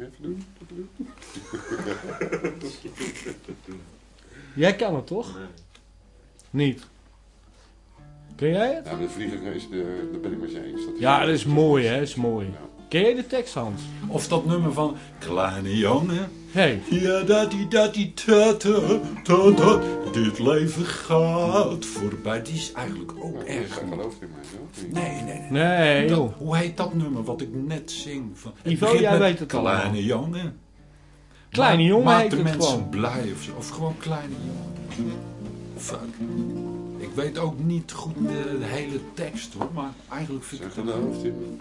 Even doen. Jij kan het toch? Niet. Ken jij het? Ja, maar de vlieger is, de, daar ben ik met je eens. Dat Ja, dat is mooi hè, dat is mooi. Ja. Ken jij de tekst Hans? Of dat nummer van Kleine jongen. Hey. Ja, dat die, dat die, ta, ta, ta, ta. Dit leven gaat voorbij. Die is eigenlijk ook Ja, erg. jij gelooft in mij, zo? Nee, nee, nee. Nee Dat- joh. hoe heet dat nummer wat ik net zing? Van, het Ivo, jij met weet het allemaal. Kleine jongen. Kleine jongen maakt heet de het mensen gewoon. blij of zo. Of gewoon kleine jongen. Fuck. Ik weet ook niet goed de, de hele tekst hoor. Maar eigenlijk vind ik het gelooft in mij.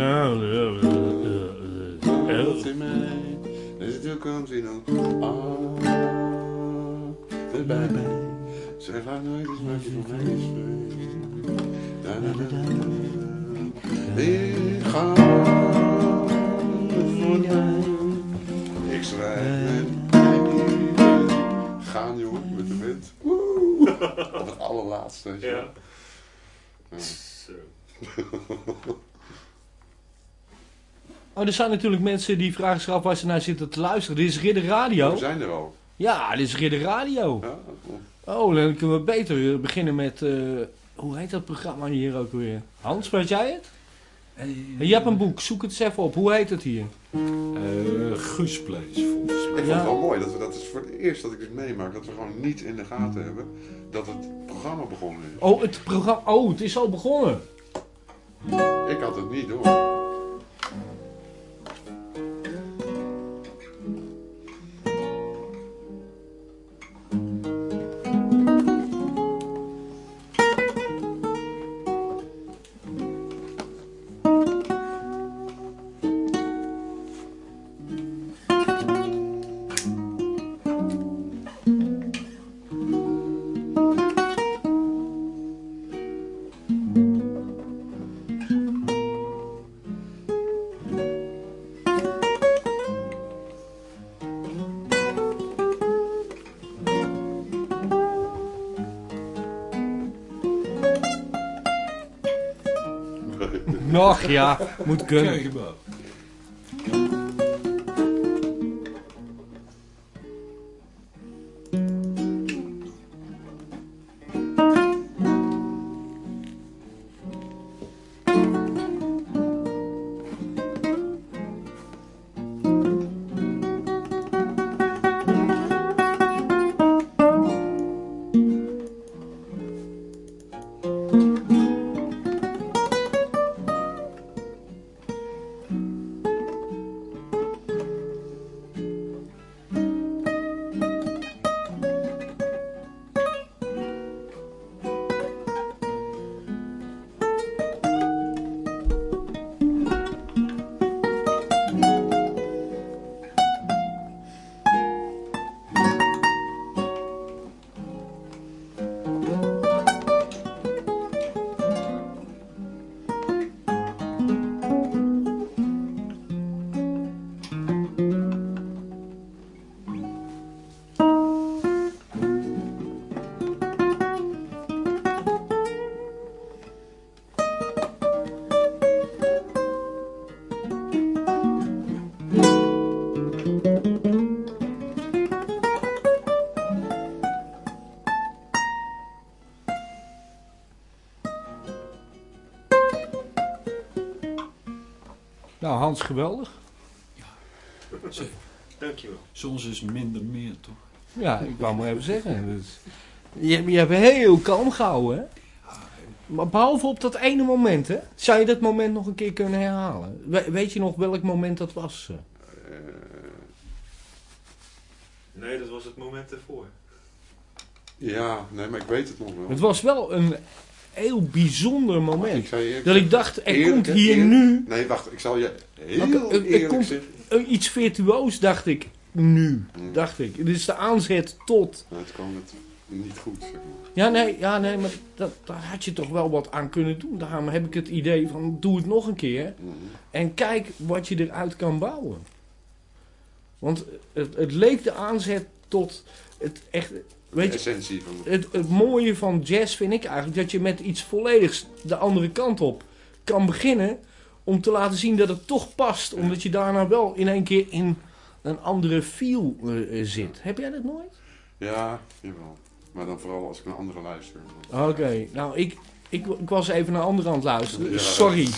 Ja, ja, ja, ja, ja. Gelooft in mij. Deze toekomst in ons. Ah, bij mij. Zij gaat nooit eens met je voor mij spreken. Da, da, da, da, da. Ik ga voor mij. Ik schrijf met gaan jongen met de wind. Op het allerlaatste. weet je wel. Ja. Ja. Zo. Oh, er zijn natuurlijk mensen die vragen zich af waar ze naar zitten te luisteren. Dit is Ridder Radio. We zijn er al. Ja, dit is Ridder Radio. Ja, Oh, dan kunnen we beter beginnen met... eh, hoe heet dat programma hier ook weer? Hans, weet jij het? Hey, Je hebt een boek, zoek het eens even op. Hoe heet het hier? eh Guus Place volgens mij. Ik vond Ja. het wel mooi, dat, we, dat is voor het eerst dat ik het meemaak, dat we gewoon niet in de gaten hebben dat het programma begonnen is. Oh, het programma... Oh, het is al begonnen. Ik had het niet door. Ja. Moet kunnen. Kijk maar. Nou, Hans, geweldig. Dankjewel. Soms is minder meer toch? Ja, ik wou maar even zeggen. Dus, je, hebt- je hebt heel kalm gehouden, hè? Maar behalve op dat ene moment, hè? Zou je dat moment nog een keer kunnen herhalen? We- weet je nog welk moment dat was? eh? Eh, Nee, dat was het moment ervoor. ja, nee, maar ik weet het nog wel. Het was wel een heel bijzonder moment. Dat ik dacht, er Eerlijk, komt hier Eerlijk. nu Nee, wacht, ik zal je heel er- er eerlijk komt- zeggen. iets virtuoos, dacht ik. Nu, dacht ik. Dit is de aanzet tot... Nou, het kwam het niet goed, zeg maar. Ja, nee, ja, nee maar dat, daar had je toch wel wat aan kunnen doen. Daarom heb ik het idee van, doe het nog een keer. Mhm. En kijk wat je eruit kan bouwen. Want het, het leek de aanzet tot het echt... De Weet je, van... het, het mooie van jazz vind ik eigenlijk dat je met iets volledigs de andere kant op kan beginnen. Om te laten zien dat het toch past. Omdat je daarna wel in één keer in een andere feel eh, zit. Heb jij dat nooit? Ja, jawel. Maar dan vooral als ik naar anderen luister. Oké, nou ik, ik, ik was even naar andere aan het luisteren. Ja, Sorry.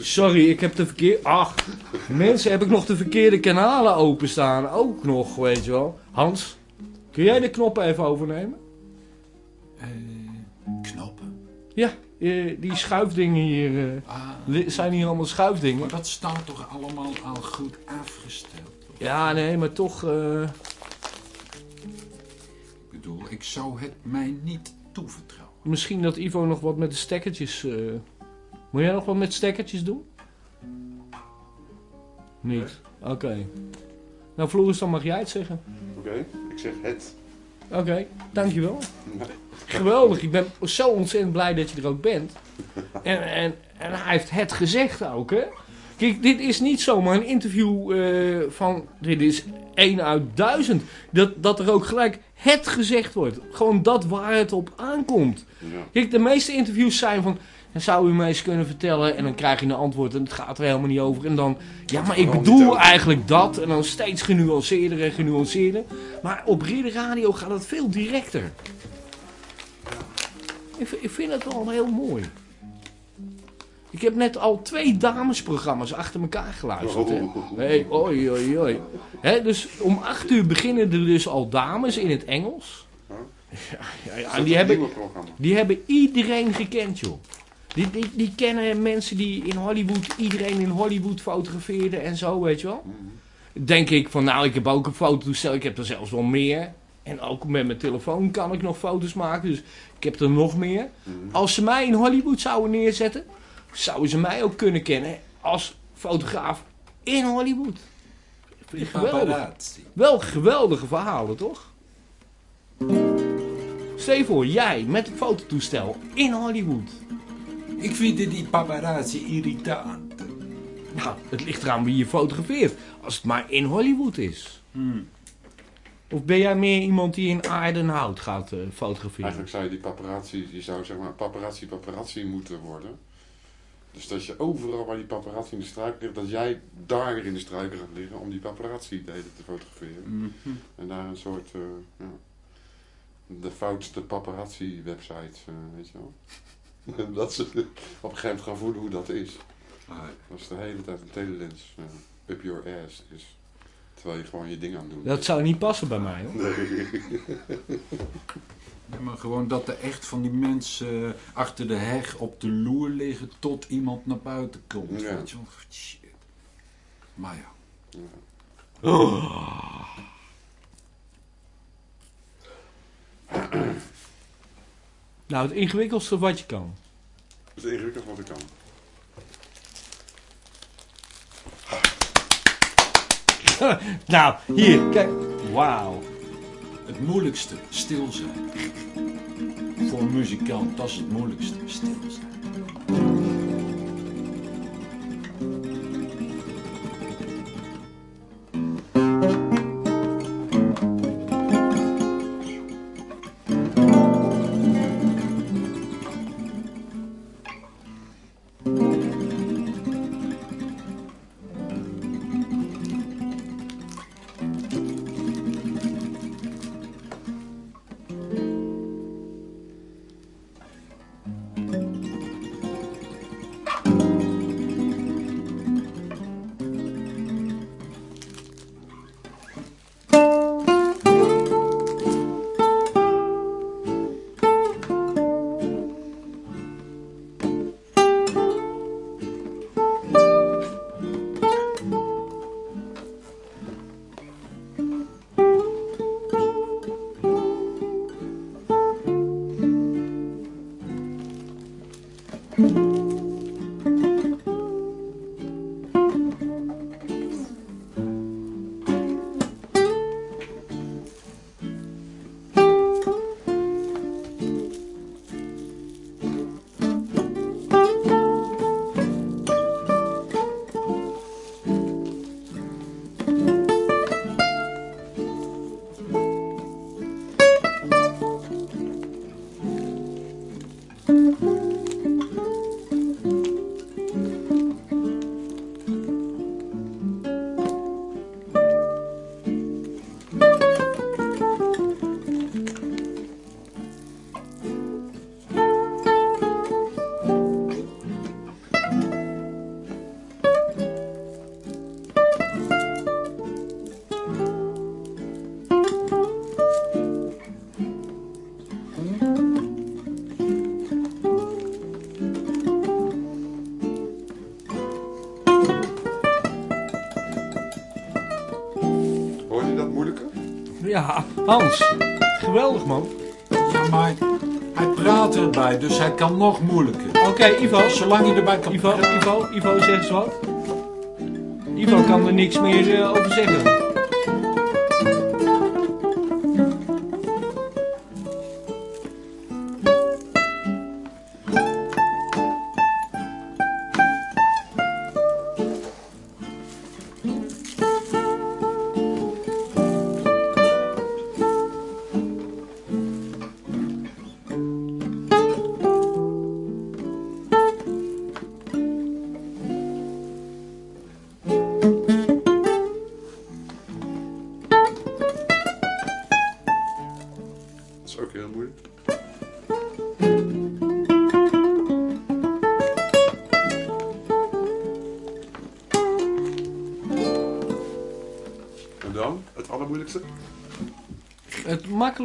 Sorry, ik heb de verkeerde... Ach, mensen, heb ik nog de verkeerde kanalen openstaan. Ook nog, weet je wel. Hans, kun jij de knoppen even overnemen? Eh, knoppen. Ja, eh, die schuifdingen hier... eh, Ah, zijn hier allemaal schuifdingen? maar dat staat toch allemaal al goed afgesteld? toch? Ja, nee, maar toch... eh, Ik bedoel, ik zou het mij niet toevertrouwen. misschien dat Ivo nog wat met de stekkertjes... eh, Moet jij nog wat met stekkertjes doen? Niet? Oké. Nou, Floris, dan mag jij het zeggen. Oké, ik zeg het. Oké, dankjewel. Geweldig, ik ben zo ontzettend blij dat je er ook bent. En, en, en hij heeft het gezegd ook, hè. Kijk, dit is niet zomaar een interview eh, van... Dit is één uit duizend. Dat, dat er ook gelijk het gezegd wordt. Gewoon dat waar het op aankomt. Ja. Kijk, de meeste interviews zijn van... "En Zou u mij eens kunnen vertellen? En dan krijg je een antwoord en het gaat er helemaal niet over. En dan, ja, maar ik bedoel eigenlijk dat. En dan steeds genuanceerder en genuanceerder. Maar op Ridder Radio gaat het veel directer. Ik, vind het wel heel mooi. Ik heb net al twee damesprogramma's achter elkaar geluisterd. Hè? Oh. Hey, oi, oi, oi. Hè, dus om acht uur beginnen er dus al dames in het Engels. Oh. Ja, die hebben, die hebben iedereen gekend, joh. Die, die, die kennen mensen die in Hollywood, iedereen in Hollywood fotografeerden en zo, weet je wel. Mhm. Denk ik van, nou, ik heb ook een fototoestel, ik heb er zelfs wel meer. En ook met mijn telefoon kan ik nog foto's maken, dus ik heb er nog meer. Mhm. Als ze mij in Hollywood zouden neerzetten, zouden ze mij ook kunnen kennen als fotograaf in Hollywood. Geweldig. Paparazzi. Wel geweldige verhalen, toch? Stel je voor, jij met een fototoestel in Hollywood. Ik vind die paparazzi irritant. Nou, het ligt eraan wie je fotografeert. Als het maar in Hollywood is. Hmm. Of ben jij meer iemand die in aardenhout gaat eh, fotograferen? Eigenlijk zou je die paparazzi, die zou zeg maar paparazzi paparazzi moeten worden. Dus dat je overal waar die paparazzi in de struik ligt, dat jij daar in de struiken gaat liggen om die paparazzi de hele te fotograferen. Mhm. En daar een soort, eh, ja, de foutste paparazzi website, eh, weet je wel. dat ze op een gegeven moment gaan voelen hoe dat is. Ah, Dat is de hele tijd een telelens ja, up your ass. Dus, terwijl je gewoon je ding aan het doen Dat zou niet passen bij mij, hoor. Ja, maar gewoon dat er echt van die mensen eh, achter de heg op de loer liggen tot iemand naar buiten komt. Ja. Weet je wel? Shit. Maar ja. Nou, het ingewikkeldste wat je kan. Dat is ingewikkeld wat ik kan. Nou, hier, kijk. Wauw. Het moeilijkste, stil zijn. Voor een muzikant, dat is het moeilijkste, stil zijn. Hans. Geweldig, man. Ja, maar hij praat erbij, dus hij kan nog moeilijker. Oké, Ivo. Zolang je erbij kan Ivo, praten. Ivo, Ivo, zeg eens wat. Ivo kan er niks meer eh, over zeggen.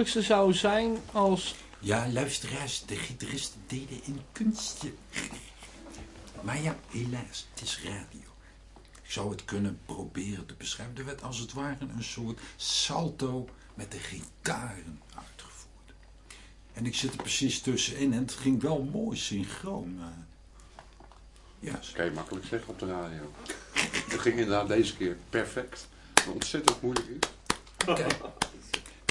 Makkelijkste zou zijn als... Ja, luisteraars, de gitaristen deden een kunstje. Maar ja, helaas, het is radio. Ik zou het kunnen proberen te beschrijven. Er werd als het ware een soort salto met de gitaren uitgevoerd. En ik zit er precies tussenin en het ging wel mooi synchroon. eh. Ja, Dat kan je makkelijk zeggen op de radio. Het ging inderdaad deze keer perfect. Ontzettend moeilijk is. Kijk.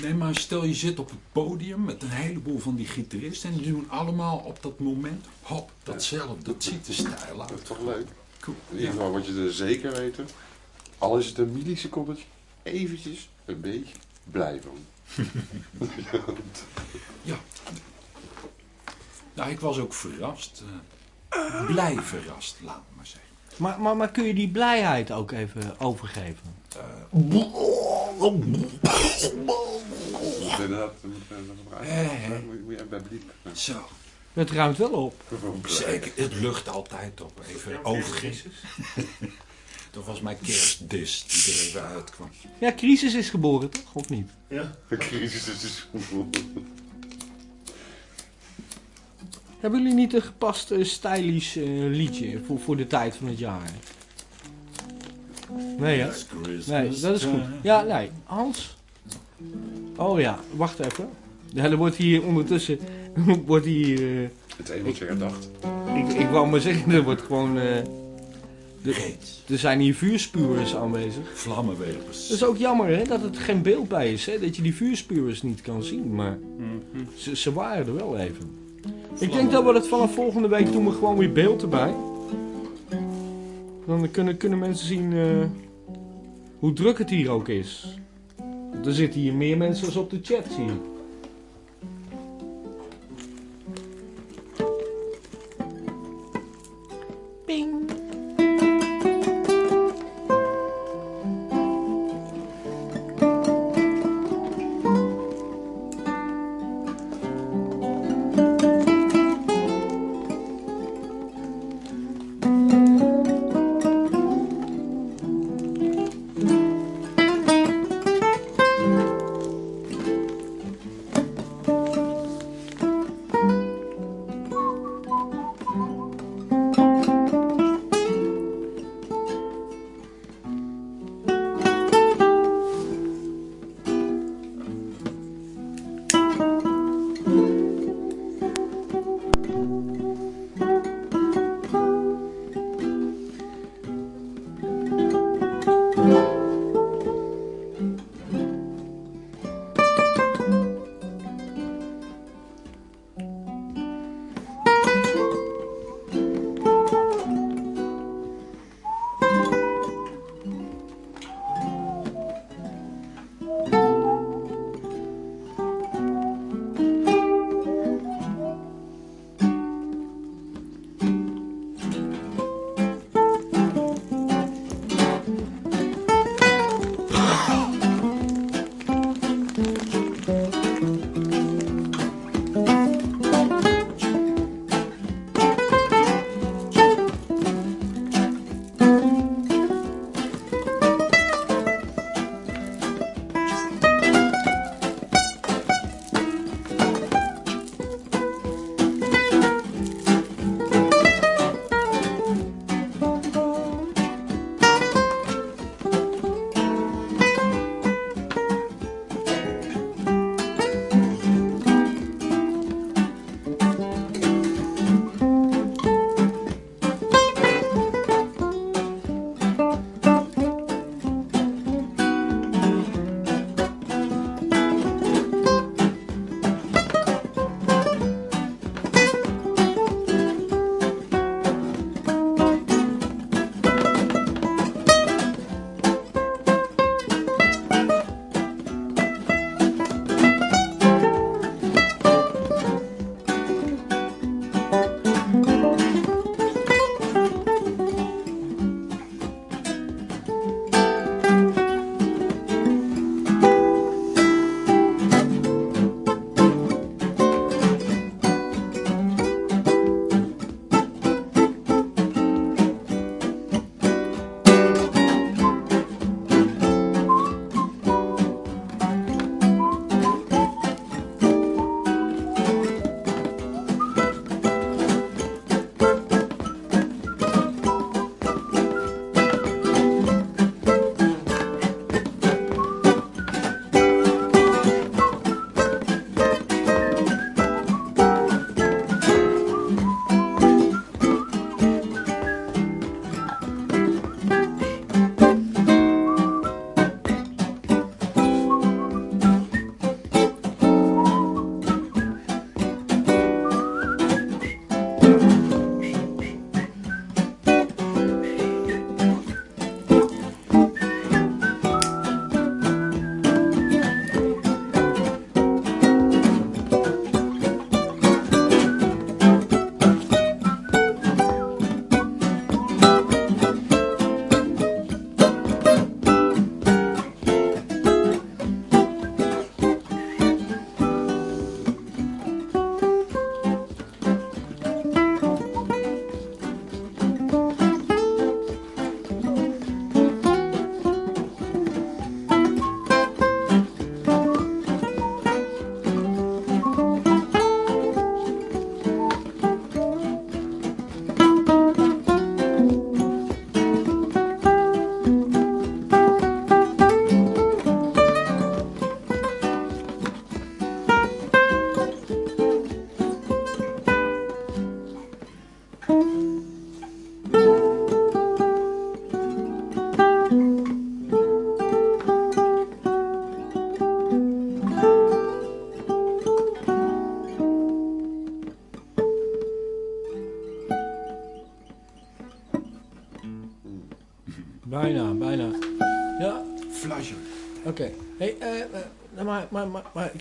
Nee, maar stel je zit op het podium met een heleboel van die gitaristen en die doen allemaal op dat moment, hop, datzelfde. Dat ziet er stijl Dat is uit. toch leuk? Cool. In ieder geval word je er zeker weten. Al is het een millisecondetje, eventjes een beetje blij van. Ja. Nou, ik was ook verrast. eh, blij verrast, laat maar zeggen. Maar, maar, maar kun je die blijheid ook even overgeven? Inderdaad, moet, eh, dat moet, Eh, eh. je- je bij bliep. Zo, Het ruimt wel op. zeker. Het lucht altijd op. Even overgeven. Dat was mijn kerstdis die er even uitkwam. Ja, crisis is geboren, toch? Of niet? Ja. De crisis is dus Hebben jullie niet een gepast eh, stylish eh, liedje voor, voor de tijd van het jaar? Nee, hè? Nee, dat is goed. Ja, nee. Hans? Oh ja, wacht even. Ja, er wordt hier ondertussen... wordt hier... eh, Het engeltje herdacht. ik, ik wou maar zeggen, er wordt gewoon... eh, Reeds. er zijn hier vuurspuwers aanwezig. Vlammenwerpers. Dat is ook jammer, hè? Dat het geen beeld bij is, hè? Dat je die vuurspuwers niet kan zien, maar... Ze, ze waren er wel even. Ik denk dat we dat vanaf volgende week doen we gewoon weer beeld erbij. Dan kunnen, kunnen mensen zien eh, hoe druk het hier ook is. Er zitten hier meer mensen als op de chat, zie.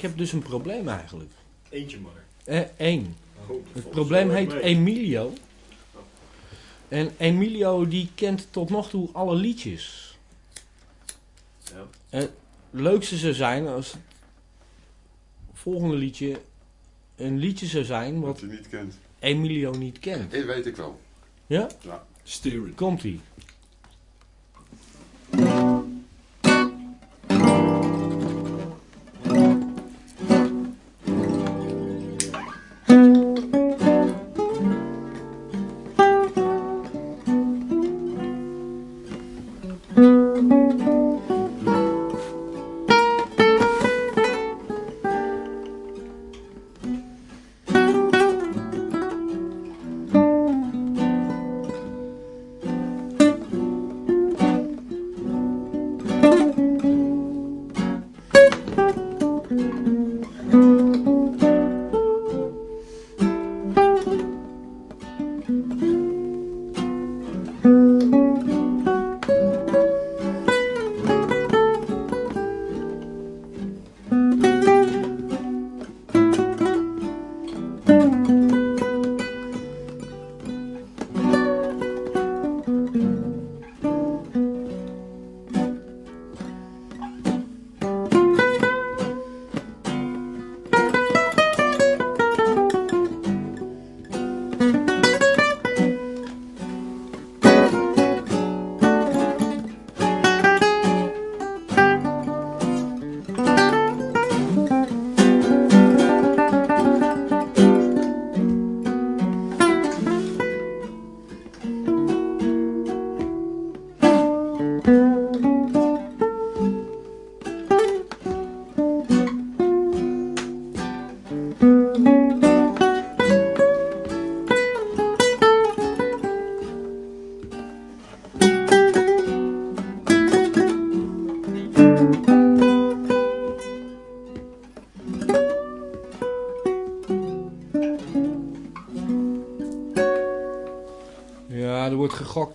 Ik heb dus een probleem eigenlijk. Eentje maar. Eh, één. Oh, Het probleem heet mee. Emilio. En Emilio die kent tot nog toe alle liedjes. Ja. Het leukste zou zijn als het volgende liedje een liedje zou zijn Wat wat je niet kent. Emilio niet kent. Dit weet ik wel. Ja? Steer it. Komt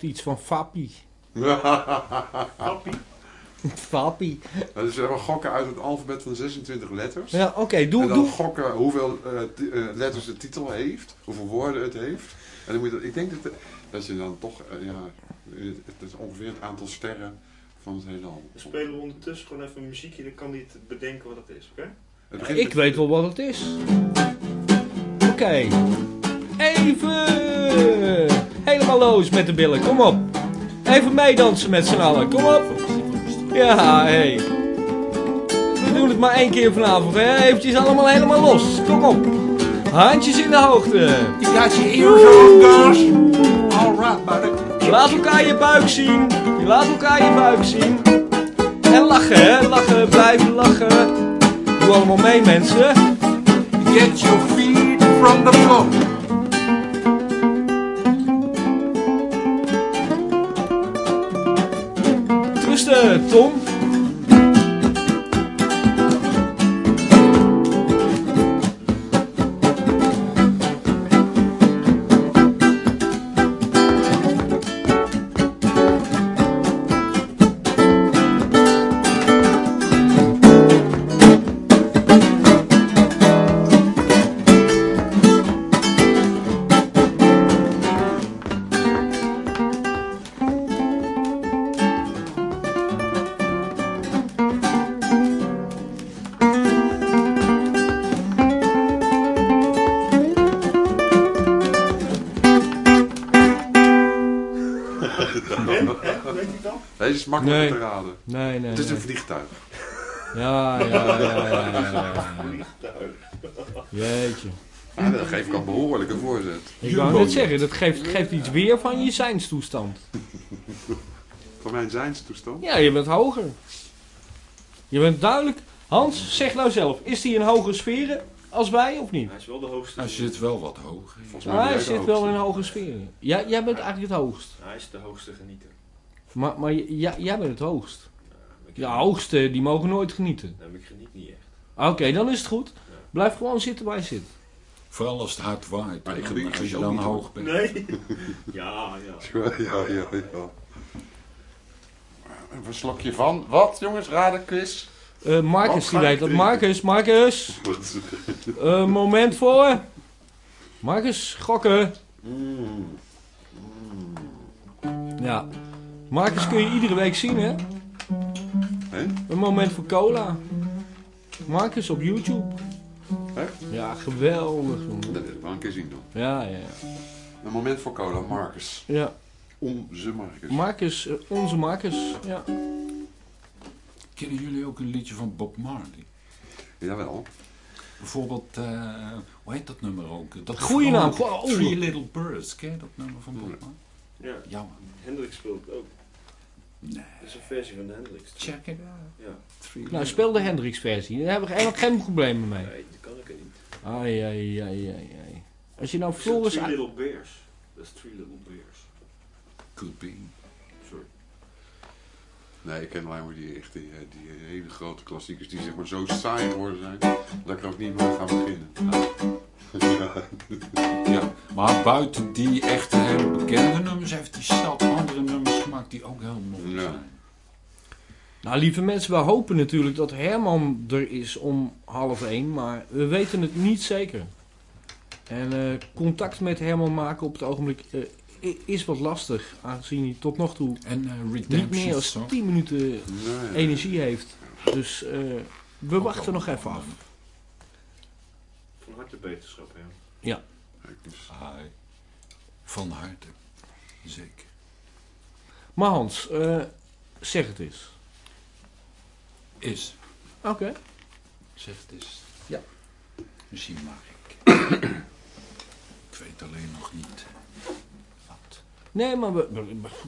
iets van Fappie. Appie. Fappie. Dat is zeg maar gokken uit het alfabet van 26 letters. Ja, oké, doe, en dan doe. gokken hoeveel eh, eh, letters de titel heeft, hoeveel woorden het heeft. En dan moet je, ik denk dat, dat je dan toch, eh, ja, het, is ongeveer het aantal sterren van het hele album. Dan spelen we ondertussen gewoon even een muziekje, dan kan hij het bedenken wat het is, oké? Ik met- weet wel wat het is. Oké. Even. Helemaal los met de billen. Kom op. Even meedansen met z'n allen. Kom op. Ja, hé. Hey. We doen het maar één keer vanavond, hè. Eventjes allemaal helemaal los. Kom op. Handjes in de hoogte. You got your ears on, guys? Alright, buddy. Laat elkaar je buik zien. Laat elkaar je buik zien. En lachen, hè. Lachen, blijven lachen. Doe allemaal mee, mensen. Get your feet from the floor. Dumm. Is makkelijker Nee. te raden. Nee, nee. Het is nee. een vliegtuig. Ja, ja, ja, ja, ja, ja. Vliegtuig. Jeetje. Ja, dat geef ik al behoorlijk een voorzet. Ik wou net zeggen, dat geeft, geeft iets weer van je zijnstoestand. Van mijn zijnstoestand. Ja, je bent hoger. Je bent duidelijk... Hans, zeg nou zelf, is hij in hogere sferen als wij of niet? Hij is wel de hoogste. Hij zit wel wat hoger. Volgens mij Ah, ben hij zit wel in hoge sferen. Ja, jij bent eigenlijk het hoogst. Hij is de hoogste genieter. Maar, maar jij bent het hoogst. De hoogste, die mogen nooit genieten. Nee, maar ik geniet niet echt. Oké, dan is het goed. Blijf gewoon zitten waar je zit. Vooral als het hard waait. Maar ik en geniet als je dan hoog bent. Nee. Ja, ja. Ja, ja, ja. ja. Even een slokje van. Wat, jongens? Raden, quiz. Eh, Marcus, die weet dat. Marcus, Marcus. Eh, moment voor. Marcus, gokken. Mm. Ja. Marcus kun je iedere week zien, hè? Hè? Een moment voor cola. Marcus op YouTube. Echt? Ja, geweldig. jongen. Dat wil ik wel een keer zien doen. Ja, ja, ja. Een moment voor cola, Marcus. Ja, Onze Marcus. Marcus, eh, onze Marcus. Ja. Kennen jullie ook een liedje van Bob Marley? Jawel. Bijvoorbeeld, eh, hoe heet dat nummer ook? Dat Goeie naam. vrolijke oh. Three Little Birds. Ken je dat nummer van Bob. Marley? Ja, Ja man. Hendrix speelt ook. Nee. Dat is een versie van de Hendrix. Check it out. Ja, Three Nou, speel de Hendrix versie. Daar hebben we eigenlijk geen problemen mee. nee, dat kan ik er niet. Ai, ai, ai, ai, ai. Als je nou Floris... Three Little Bears. Dat is Three Little Bears. Could be. Nee, ik ken alleen maar die, echt die, eh, die hele grote klassiekers die zeg maar zo saai geworden zijn. Dat ik er ook niet meer gaan beginnen. Ja. Ja, maar buiten die echte hele bekende nummers heeft die stad andere nummers gemaakt die ook heel mooi Ja. zijn. Nou, lieve mensen, we hopen natuurlijk dat Herman er is om half één, maar we weten het niet zeker. En eh, contact met Herman maken op het ogenblik eh, i- is wat lastig, aangezien hij tot nog toe En uh, niet meer dan Song. 10 minuten Nee. energie heeft. Dus eh, we wachten nog even af. Van harte beterschap, hè. Eens. Ai, van harte. Zeker. Maar Hans, eh, zeg het eens. Is. Oké. Zeg het eens. Ja. Misschien mag ik. ik weet alleen nog niet. Nee, maar we,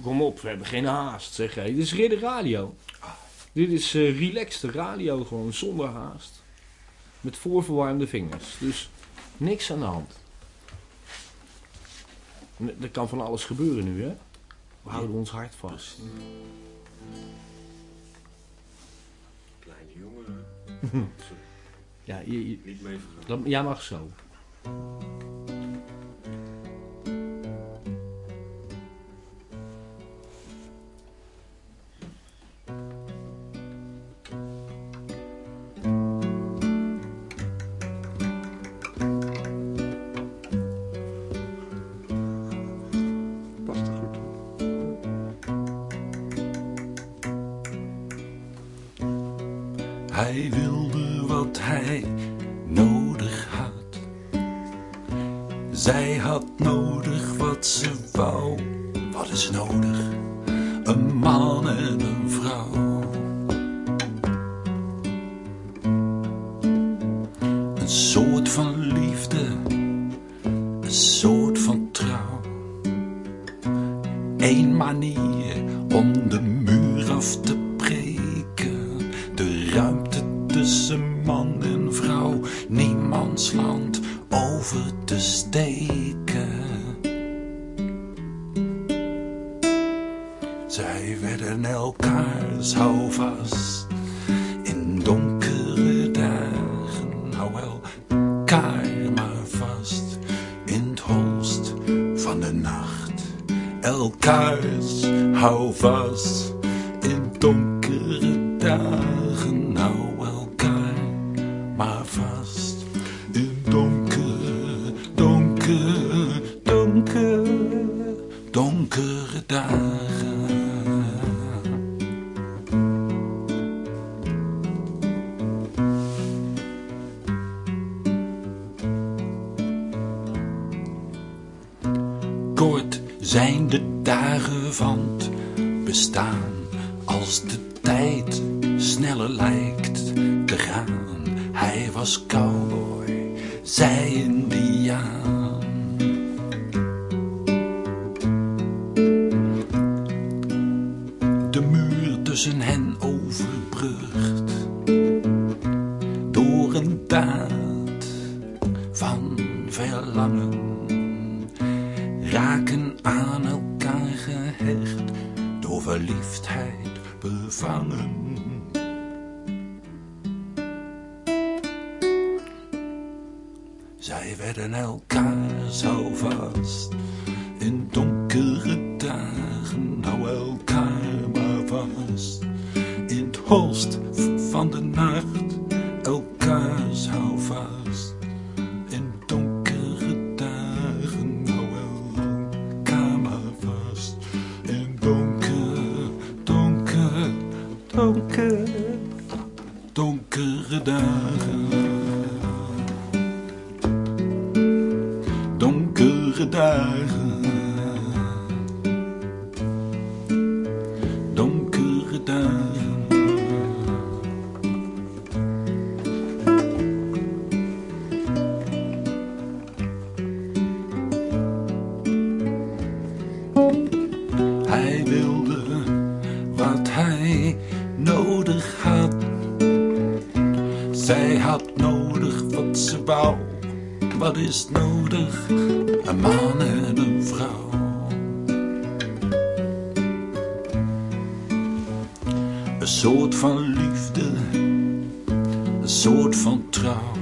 kom op, we hebben geen haast, zeg hé. Dit is Ridder Radio. Dit is eh relaxed radio, gewoon zonder haast. Met voorverwarmde vingers. Dus niks aan de hand. Er kan van alles gebeuren nu, hè? We houden ons hart vast. Kleine jongen. Ja, je, je- niet mee jij mag zo. Hij wilde wat hij nodig had. Zij had nodig wat ze wou. Wat is nodig? Is nodig? Een man en een vrouw. Een soort van liefde, een soort van trouw.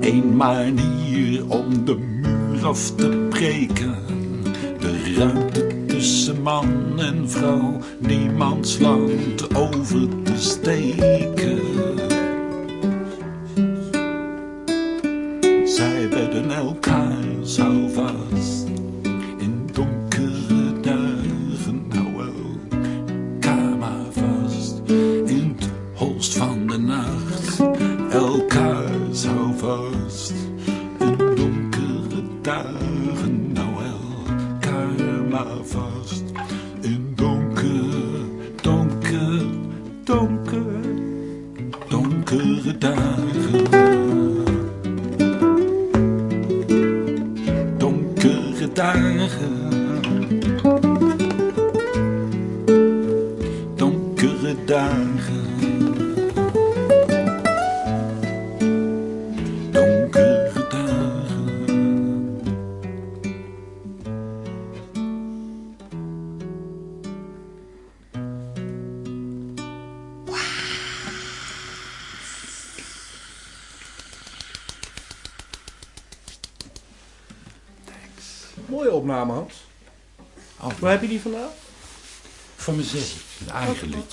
Eén manier om de muur af te breken. De ruimte tussen man en vrouw, niemands land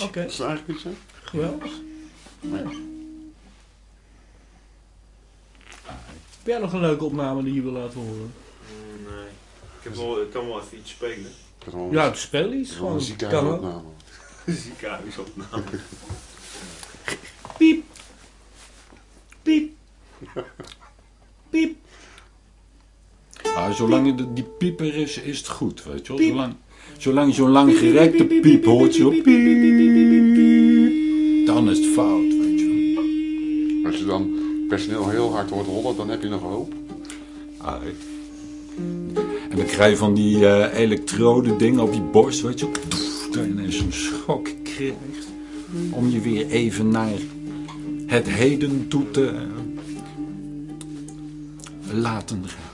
Oké, Is het eigenlijk niet zo? geweldig. Heb jij nog een leuke opname die je wil laten horen? Nee. Ik, heb wel, ik kan wel even iets spelen. Ja, het spelen iets gewoon een gewoon. Kan ziekenhuis ook. opname. Ziekenhuisopname. Piep. Piep. Piep. Ah, zolang die pieper is, is het goed, weet je wel. Zolang, zolang je zo'n lang gerekte piep hoort, zo piep, dan is het fout, weet je wel. Als je dan personeel heel hard hoort rollen, dan heb je nog hoop. Ah, En dan krijg je van die eh elektrode dingen op je borst, weet je wel. Dat je ineens zo'n schok krijgt. Om je weer even naar het heden toe te eh, laten gaan.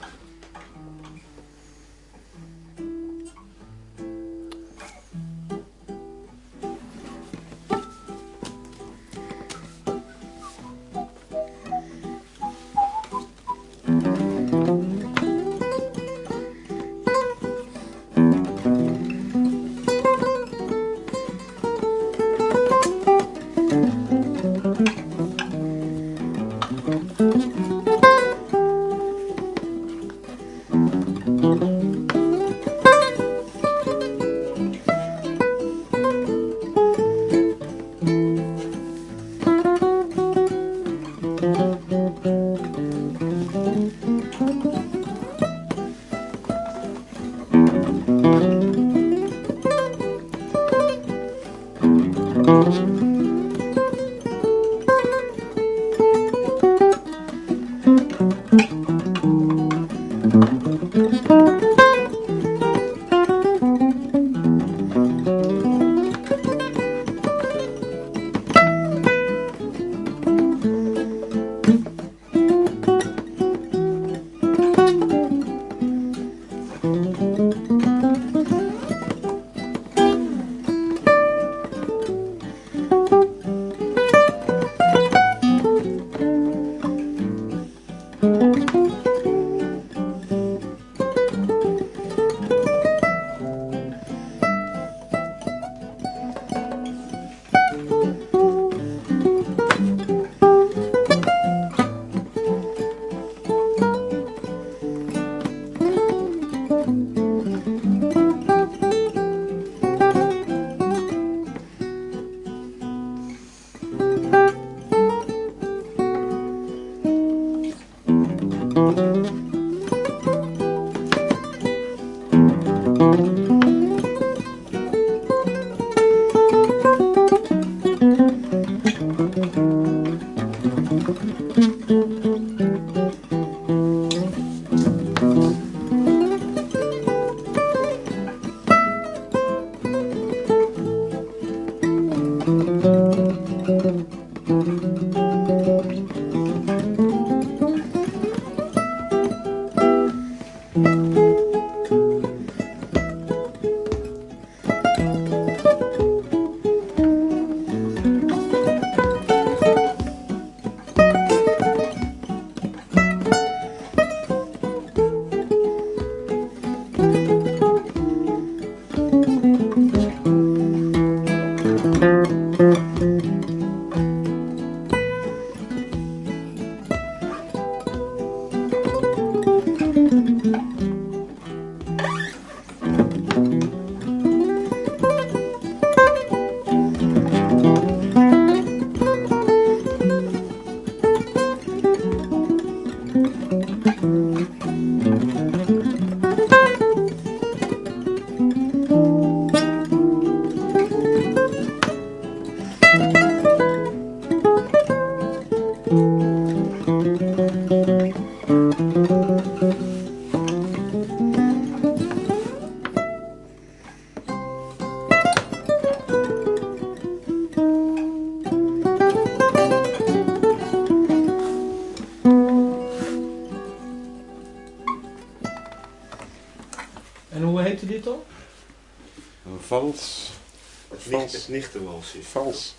Vals.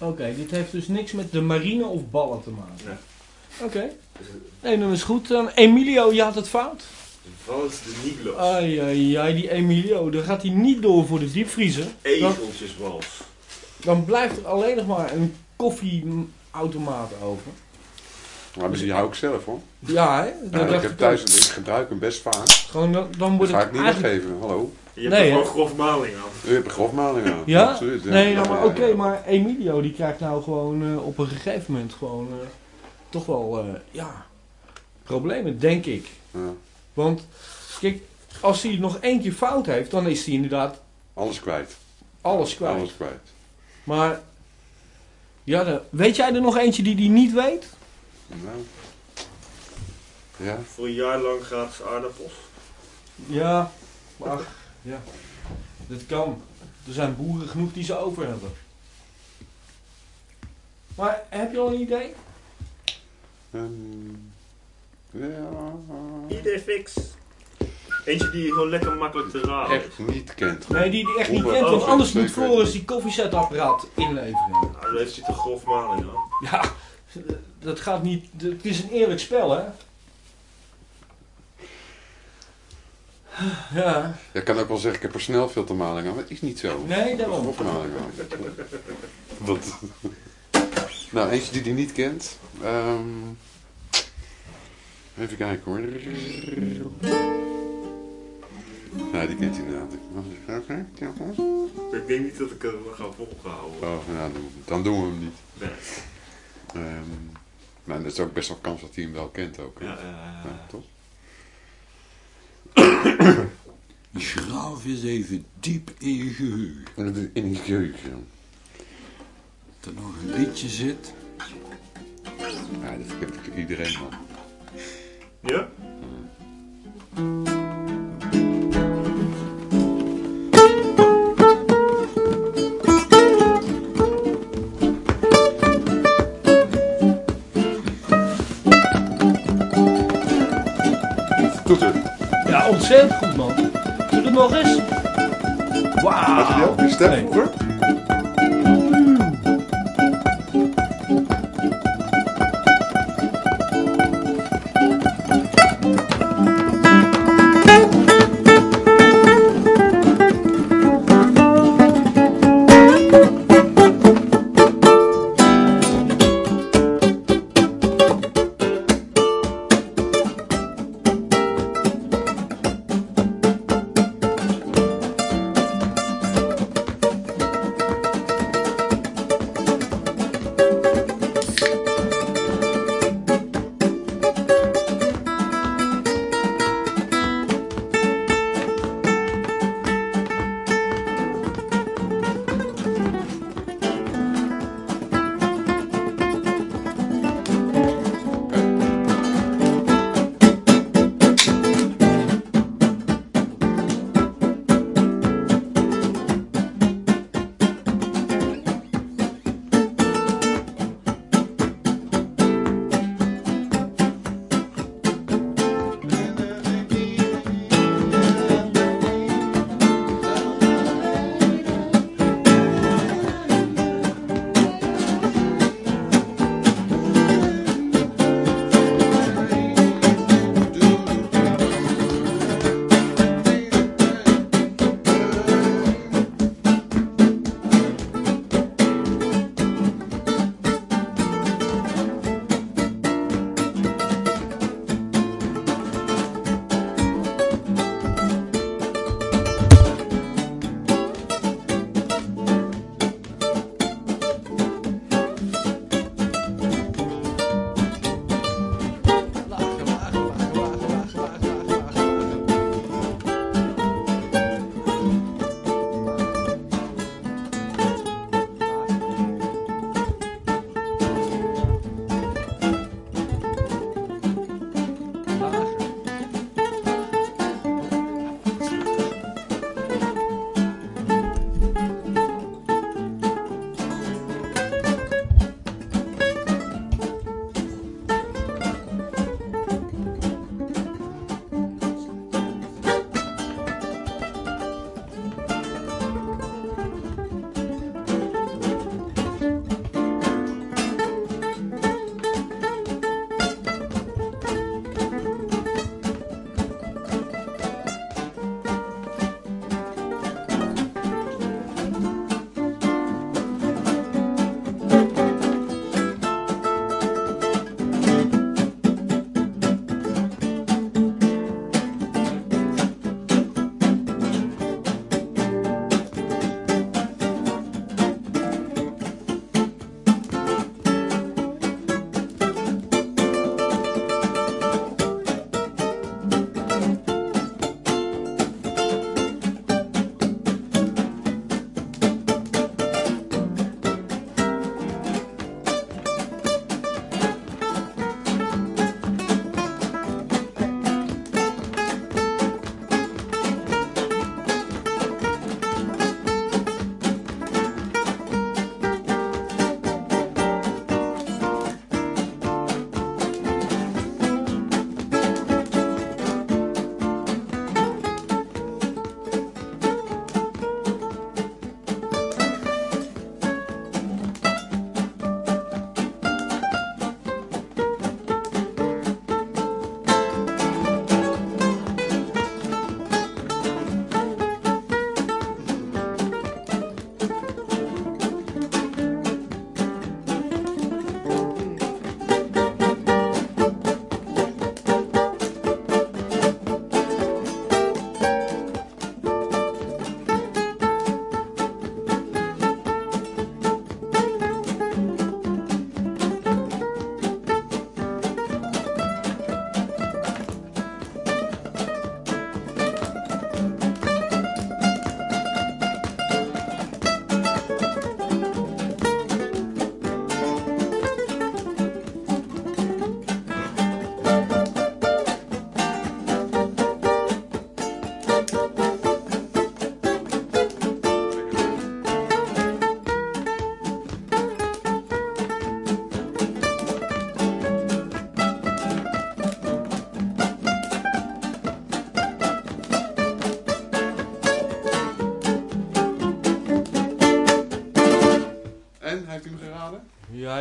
Oké, dit heeft dus niks met de marine of ballen te maken. Nee. Oké. Dus Nee, dan is goed. Dan Emilio, je had het fout. Vals de Niglos. Ai, ai, ai, die Emilio. Dan gaat hij niet door voor de diepvriezer. Dan, Egeltjeswals. dan blijft er alleen nog maar een koffieautomaat over. Maar die hou ik zelf hoor. Ja, hè? Dat Ja, ik dacht heb ik thuis, ik gebruik hem best vaak. Gewoon, dan, dan Dat wordt ga het ik niet eigenlijk... weggeven. Hallo. Je hebt Nee, er gewoon grof maling aan. U hebt een grofmaling aan. Ja? Absoluut. Nee, nou, maar Ja, oké, ja. maar Emilio die krijgt nou gewoon eh, op een gegeven moment gewoon eh, toch wel, eh, ja, problemen, denk ik. Ja. Want, kijk, als hij nog één keer fout heeft, dan is hij inderdaad Alles kwijt. alles kwijt. Alles kwijt. Maar, ja, de- weet jij er nog eentje die die niet weet? Nou. Ja. Voor een jaar lang gratis aardappels. Ja, maar ach, ja, dat kan. Er zijn boeren genoeg die ze over hebben. Maar heb je al een idee? Ehm, ja. Idee fix. Eentje die gewoon lekker makkelijk te raden is. Echt niet kent. Nee, die die echt niet Honderd kent, want anders moet zeker. Floris die koffiezetapparaat inleveren. Nou, dan heeft hij toch grof maling. Ja, dat gaat niet, het is een eerlijk spel hè. Ja, Je kan ook wel zeggen, ik heb er snel veel te maling aan, maar het is niet zo. nee, daarom. Grofmaling aan. Wat? Nou, eentje die die niet kent. Ehm, even kijken hoor. Ja, die kent hij inderdaad. Oké, ja. Ik denk niet dat ik hem ga volhouden. Oh, nou, dan- doen we hem niet. Nee. Ehm, nou, dat is ook best wel kans dat hij hem wel kent ook. hè? Ja, eh, Ja, toch? Graaf eens even diep in je geheugen. In die geheugen. Dat er nog een liedje zit. Ja, dat kent iedereen wel. ja? Toeter. Ontzettend goed man. Doe het nog eens. Wauw. Je die stem vroeger?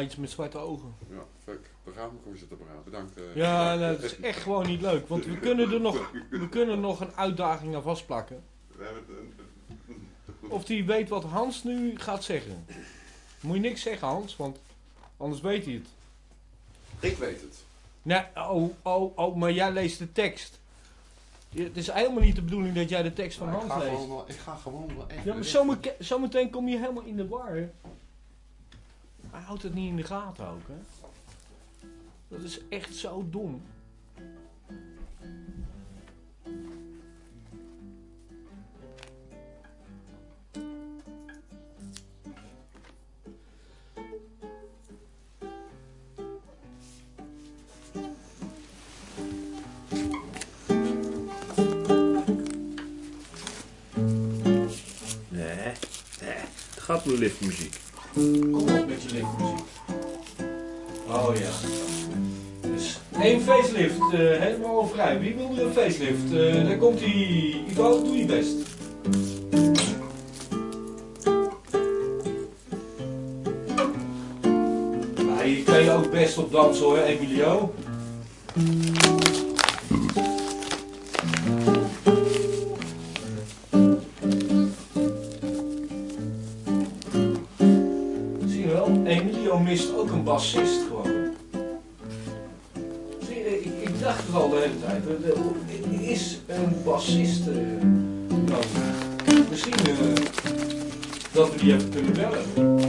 Ja, iets met zwarte ogen. Ja, fuck. Begrafenisconcert Bedankt. eh. Ja, dat is echt gewoon niet leuk. Want we kunnen er nog, we kunnen nog een uitdaging aan vastplakken. We hebben het Of die weet wat Hans nu gaat zeggen. Moet je niks zeggen, Hans, want anders weet hij het. Ik weet het. Nee, oh, oh, oh, maar jij leest de tekst. Je- Het is helemaal niet de bedoeling dat jij de tekst van Hans ga leest. gewoon wel, ik ga gewoon wel even... Ja, maar zometeen kom je helemaal in de war. Hij houdt het niet in de gaten ook, hè. Dat is echt zo dom. Nee, nee. Het gaat liftmuziek. Kom op met je liftmuziek. Oh ja. Dus één facelift, eh, helemaal vrij. Wie wil er een facelift? Eh, daar komt hij. Ivo, doe je best. Maar hier je ook best op dansen hoor, Emilio. Mist ook een bassist gewoon. Ik, dacht het al de hele tijd. Er, is een bassist eh, nodig. Misschien eh, dat we die even kunnen bellen.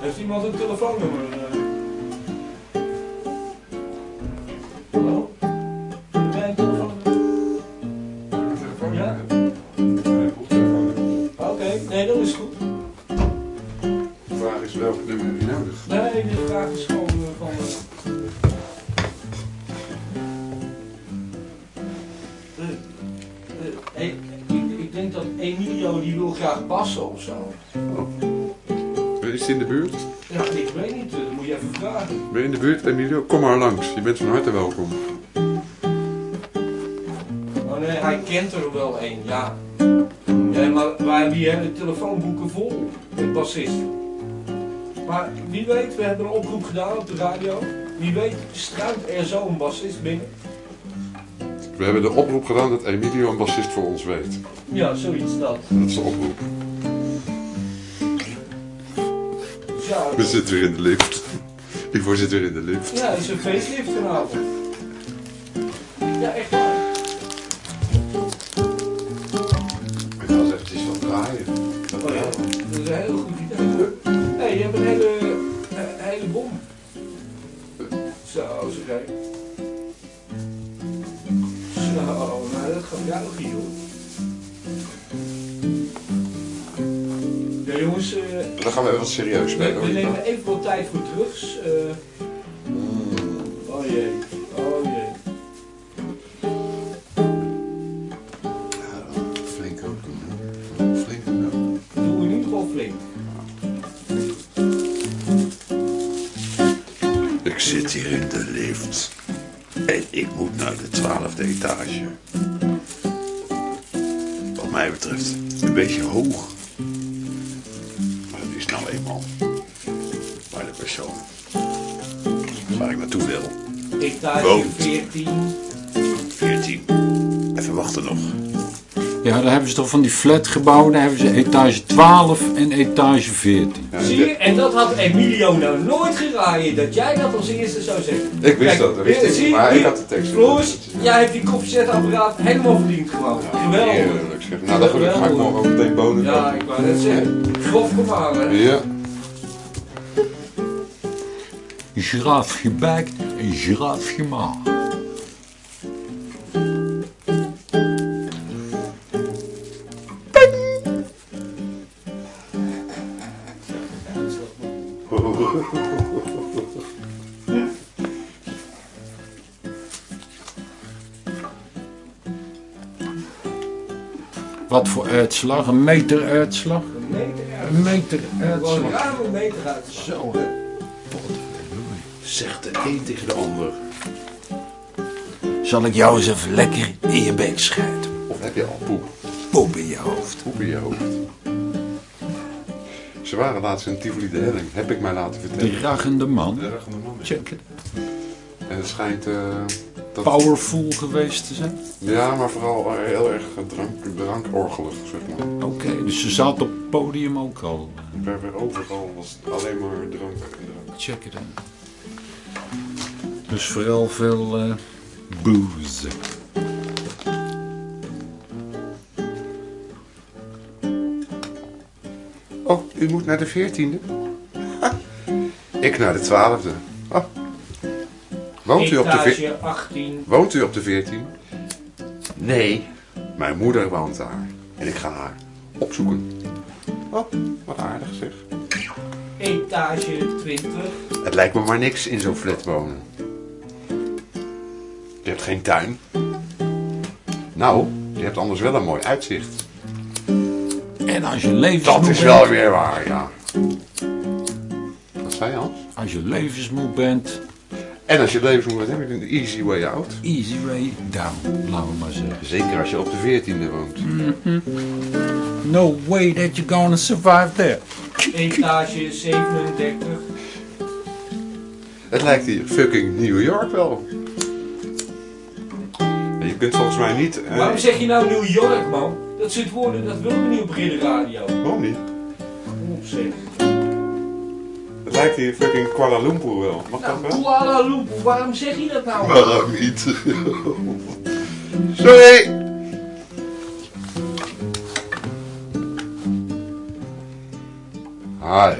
Heeft iemand een telefoonnummer? In de buurt, Emilio? Kom maar langs. Je bent van harte welkom. Oh nee, hij kent er wel een, ja. ja maar wij hebben hier telefoonboeken vol met bassisten. Maar wie weet, we hebben een oproep gedaan op de radio. Wie weet, struint er zo een bassist binnen. We hebben de oproep gedaan dat Emilio een bassist voor ons weet. Ja, zoiets dat. Dat is de oproep. Ja, We zitten weer in de lift. Ivo zit weer in de lift. Ja, is een facelift vanavond. Ja, echt. We we, nemen even wat tijd voor drugs. Flatgebouwen, daar hebben ze etage 12 en etage 14. Ja, Zie je? En dat had Emilio nou nooit geraaien, dat jij dat als eerste zou zeggen. Ik wist Kijk, dat, dat wist ik. Maar ik had de tekst. Floris, jij hebt die koffiezetapparaat helemaal verdiend gewoon. Geweldig. Heerlijk zeg. Nou, dat gelukkig ga ik morgen ook meteen bonen. Ja, ik wou net zeggen. Grof kom aan, hè. Ja. Giraf gebekt en giraf gemaakt. Wat voor uitslag? Een meter uitslag? Een meter uit. Een meter Gewoon uitslag. een meter uit. Zo, hè. Zegt de een tegen de ander. Zal ik jou eens even lekker in je bek schijten? Of heb je al poep? Poep in je hoofd. Poep in je hoofd. Ze waren laatst in Tivoli de Helling, heb ik mij laten De vertellen. raggende man. De man. Check het. En het schijnt eh, dat... Powerful geweest te zijn. Ja, maar vooral heel erg drank, drankorgelig, zeg maar. Oké, dus ze zat op het podium ook al. Bij overal was het alleen maar drank en drank. Check het dan. Dus vooral veel eh booze. Oh, u moet naar de veertiende? Ik naar de twaalfde. Woont u op de veer- Etage 18. Woont u op de 14? Nee, mijn moeder woont daar. En ik ga haar opzoeken. Oh, wat aardig zeg. Etage 20. Het lijkt me maar niks in zo'n flat wonen. Je hebt geen tuin. Nou, je hebt anders wel een mooi uitzicht. En als je levensmoe Dat is bent, wel weer waar, ja. Wat zei je, Hans? als je levensmoe bent, En als je levensmoe bent, heb je een easy way out. easy way down, laten we maar zeggen. Zeker als je op de 14e woont. No way that you're gonna survive there. Etage 37. Het lijkt hier fucking New York wel. Je kunt volgens mij niet... eh, Waarom zeg je nou New York, man? Dat soort woorden, dat willen we niet op ridderradio. Waarom niet? Kom op, zeg. Lijkt hier fucking Kuala Lumpur wel. Mag Nou, dat wel? Kuala Lumpur, waarom zeg je dat nou? Waarom niet? Sorry! Hi.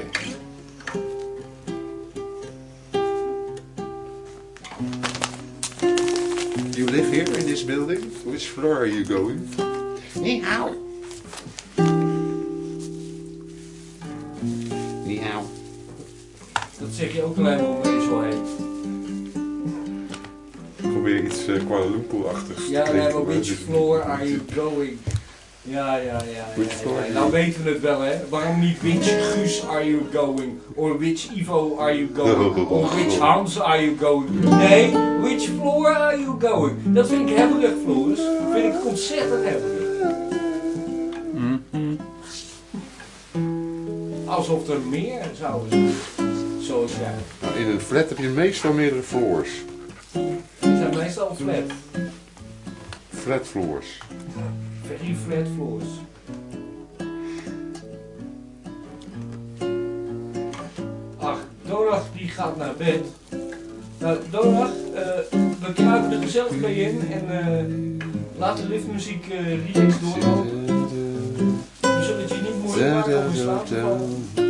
You live here in this building? Which floor are you going? Ni hao. Zeg je ook alleen je zo heet. Ik probeer iets eh, Kuala Lumpur-achtigs te Ja, maar maar which floor are you going? Ja, ja, ja. ja, Nou weten we het wel, hè. Waarom niet which Guus are you going? Or which Ivo are you going? Or which Hans are you going? Nee, which floor are you going? Dat vind ik hebberig, Floris. Dat vind ik ontzettend hebberig. Alsof er meer zouden zijn. Jij. Nou, in een flat heb je meestal meerdere floors. Die zijn meestal flat. Flat floors. Very flat floors. Ach, Donag die gaat naar bed. Nou, Donag, eh, we kruipen er gezellig bij in en eh laat de liftmuziek eh relax doorlopen. Zodat je niet moeilijk maakt om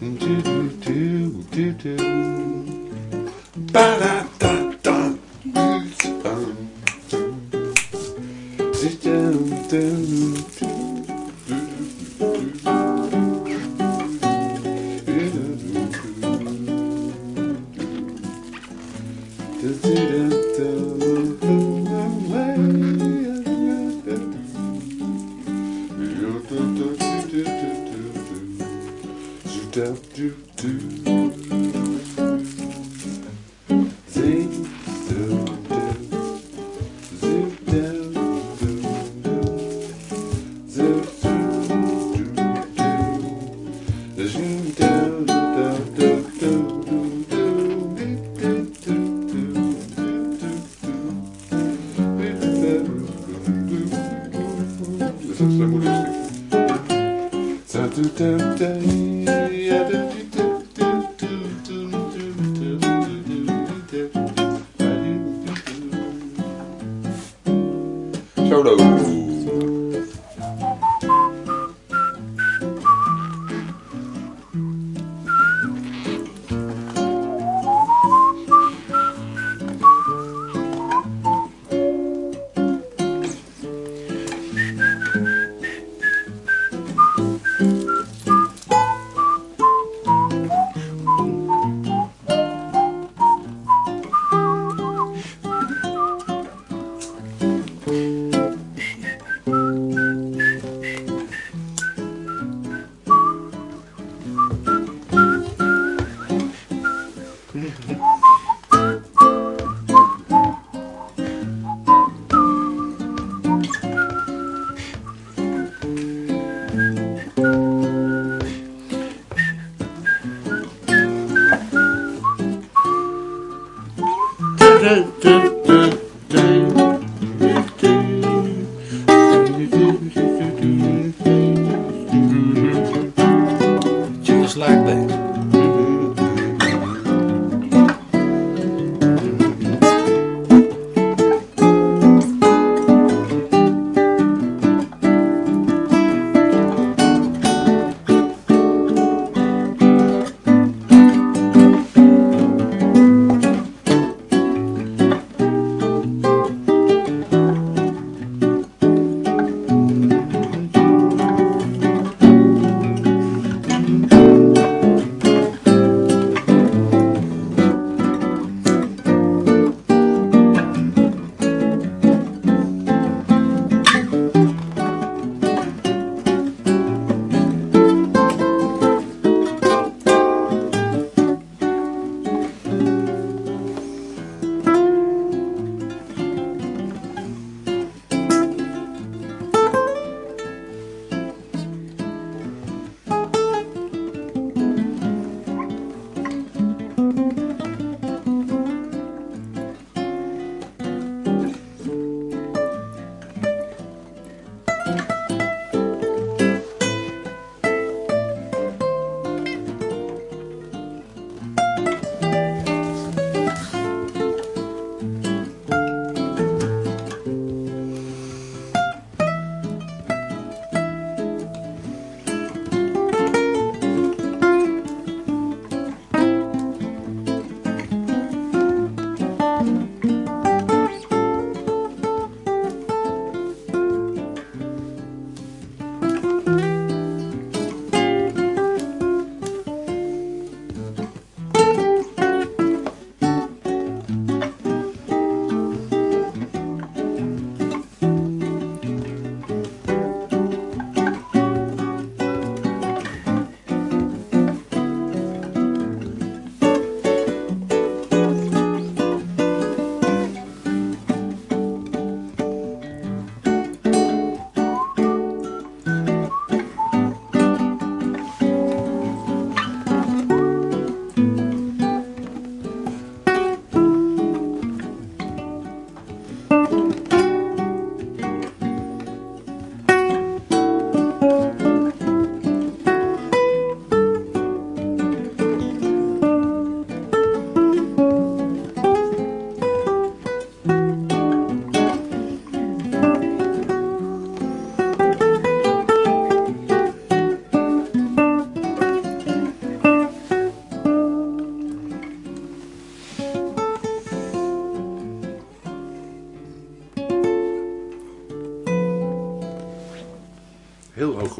Do-do-do-do-do-do. Ba-da-da-da. Do-do-do-do.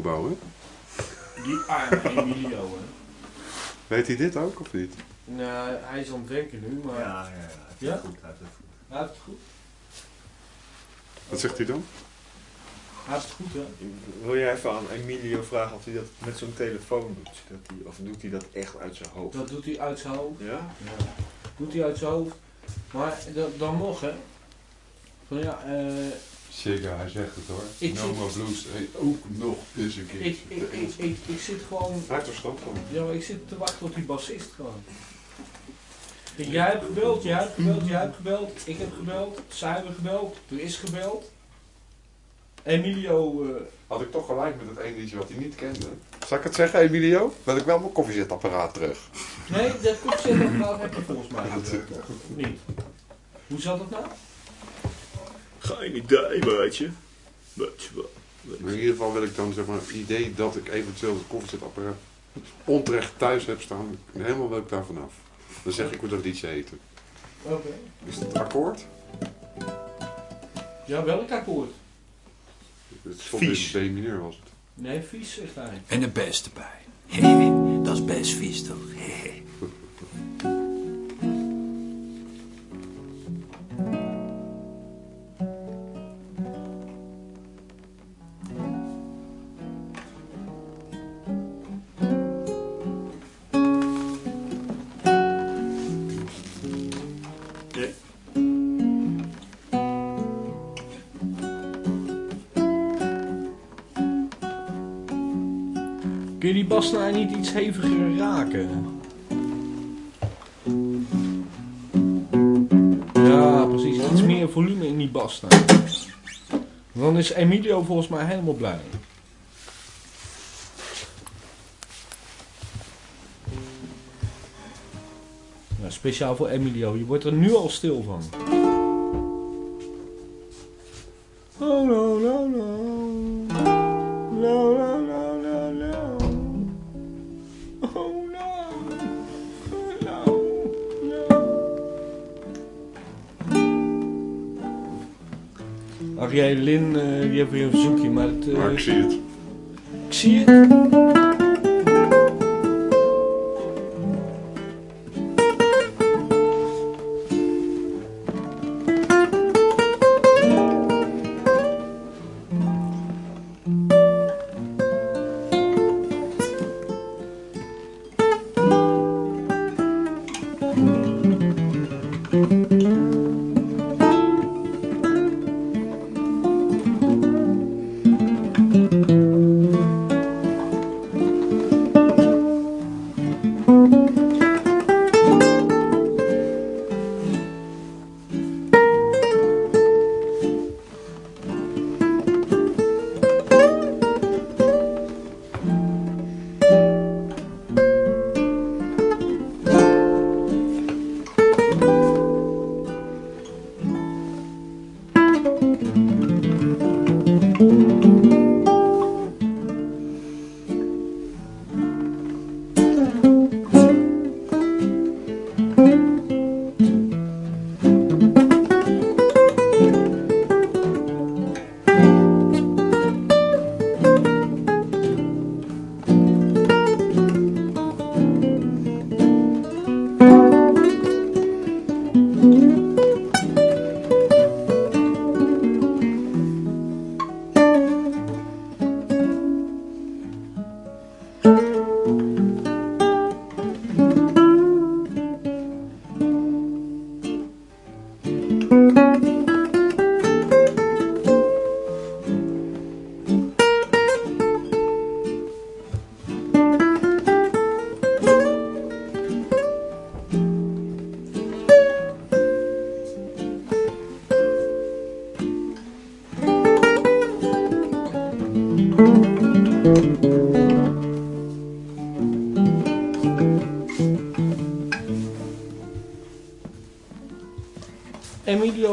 Hè? Die arme Emilio, hè. Weet hij dit ook, of niet? Nou, hij is aan het nu, maar Ja, ja, ja. Ja? Goed, hij heeft het goed. hij heeft het goed. Wat zegt hij dan? Hij heeft het goed, hè. Wil jij even aan Emilio vragen of hij dat met zo'n telefoon doet? Dat hij, of doet hij dat echt uit zijn hoofd? Dat doet hij uit zijn hoofd. Ja? Ja. Doet hij uit zijn hoofd. Maar dat, dan nog, hè. Van ja, eh... Zeker, hij zegt het hoor. Ik no zit- more blues. Hey, ook nog eens een keer. Ik, ik, ik, ik, ik zit gewoon... Hij heeft er. Ja, maar ik zit te wachten op die bassist gewoon. Jij hebt gebeld, jij hebt gebeld, jij hebt gebeld, ik heb gebeld, zij hebben gebeld, er is gebeld. Emilio, eh, Had ik toch gelijk met het ene liedje wat hij niet kende. Zal ik het zeggen, Emilio? Wil ik wel mijn koffiezetapparaat terug. nee, dat koffiezetapparaat heb je volgens mij niet. Hoe zat het nou? Geen idee, weet je. Weet je wel. Maar in ieder geval wil ik dan zeg maar het idee dat ik eventueel het koffiezetapparaat onterecht thuis heb staan. Helemaal wil ik daar vanaf. Dan zeg ik hoe dat liedje heette. Oké. Is het akkoord? Ja, welk akkoord? Het stond Vies. in B mineur was het. Nee, vies zegt hij. En de beste bij. Hé, dat is best vies toch? Die basnaar niet iets heviger raken? Ja, precies. Iets meer volume in die basnaar. Dan is Emilio volgens mij helemaal blij. Nou, speciaal voor Emilio. Je wordt er nu al stil van. Oh. Lin, eh, die heeft weer een verzoekje, maar het, eh, Maar ik zie het. ik zie het.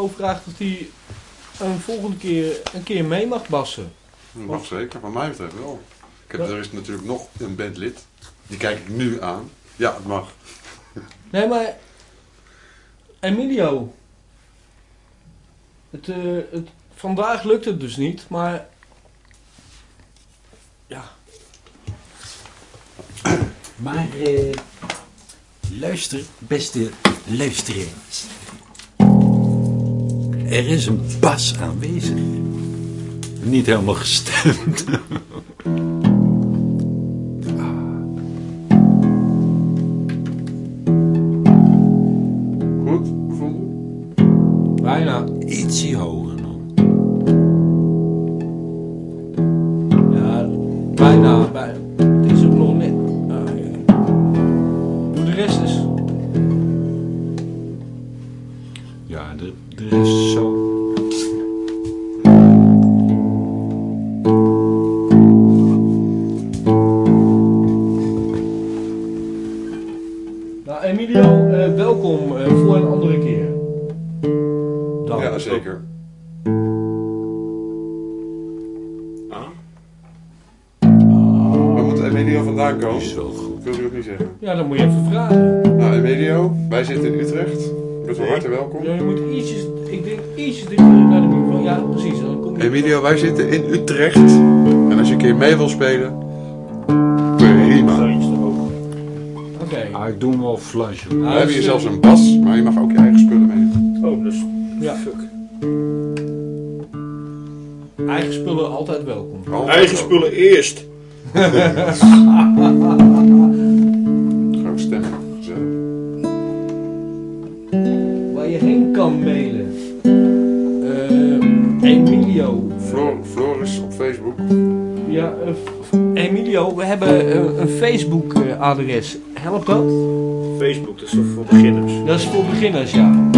Vraagt of hij een volgende keer een keer mee mag bassen. Dat mag zeker, van mij betreft wel. Ik heb. Er is natuurlijk nog een bandlid. Die kijk ik nu aan. Ja, het mag. Nee, maar... Emilio. Het, eh, het, vandaag lukt het dus niet, maar... Ja. Maar... Uh, luister, beste luisteraars. Er is een bas aanwezig. Niet helemaal gestemd. Goed, bijna. Ietsie hoger. zitten in Utrecht. En als je een keer mee wil spelen, prima. Oké. Ik doe hem wel flashen. We hebben hier zelfs eh, een bas, maar je mag ook je eigen spullen mee. Oh, dus ja. fuck. Eigen spullen altijd welkom. Eigen spullen eerst. Ja, eh, Emilio, we hebben eh, een Facebook-adres. Help dat? Facebook, dat is voor beginners. Dat is voor beginners, ja.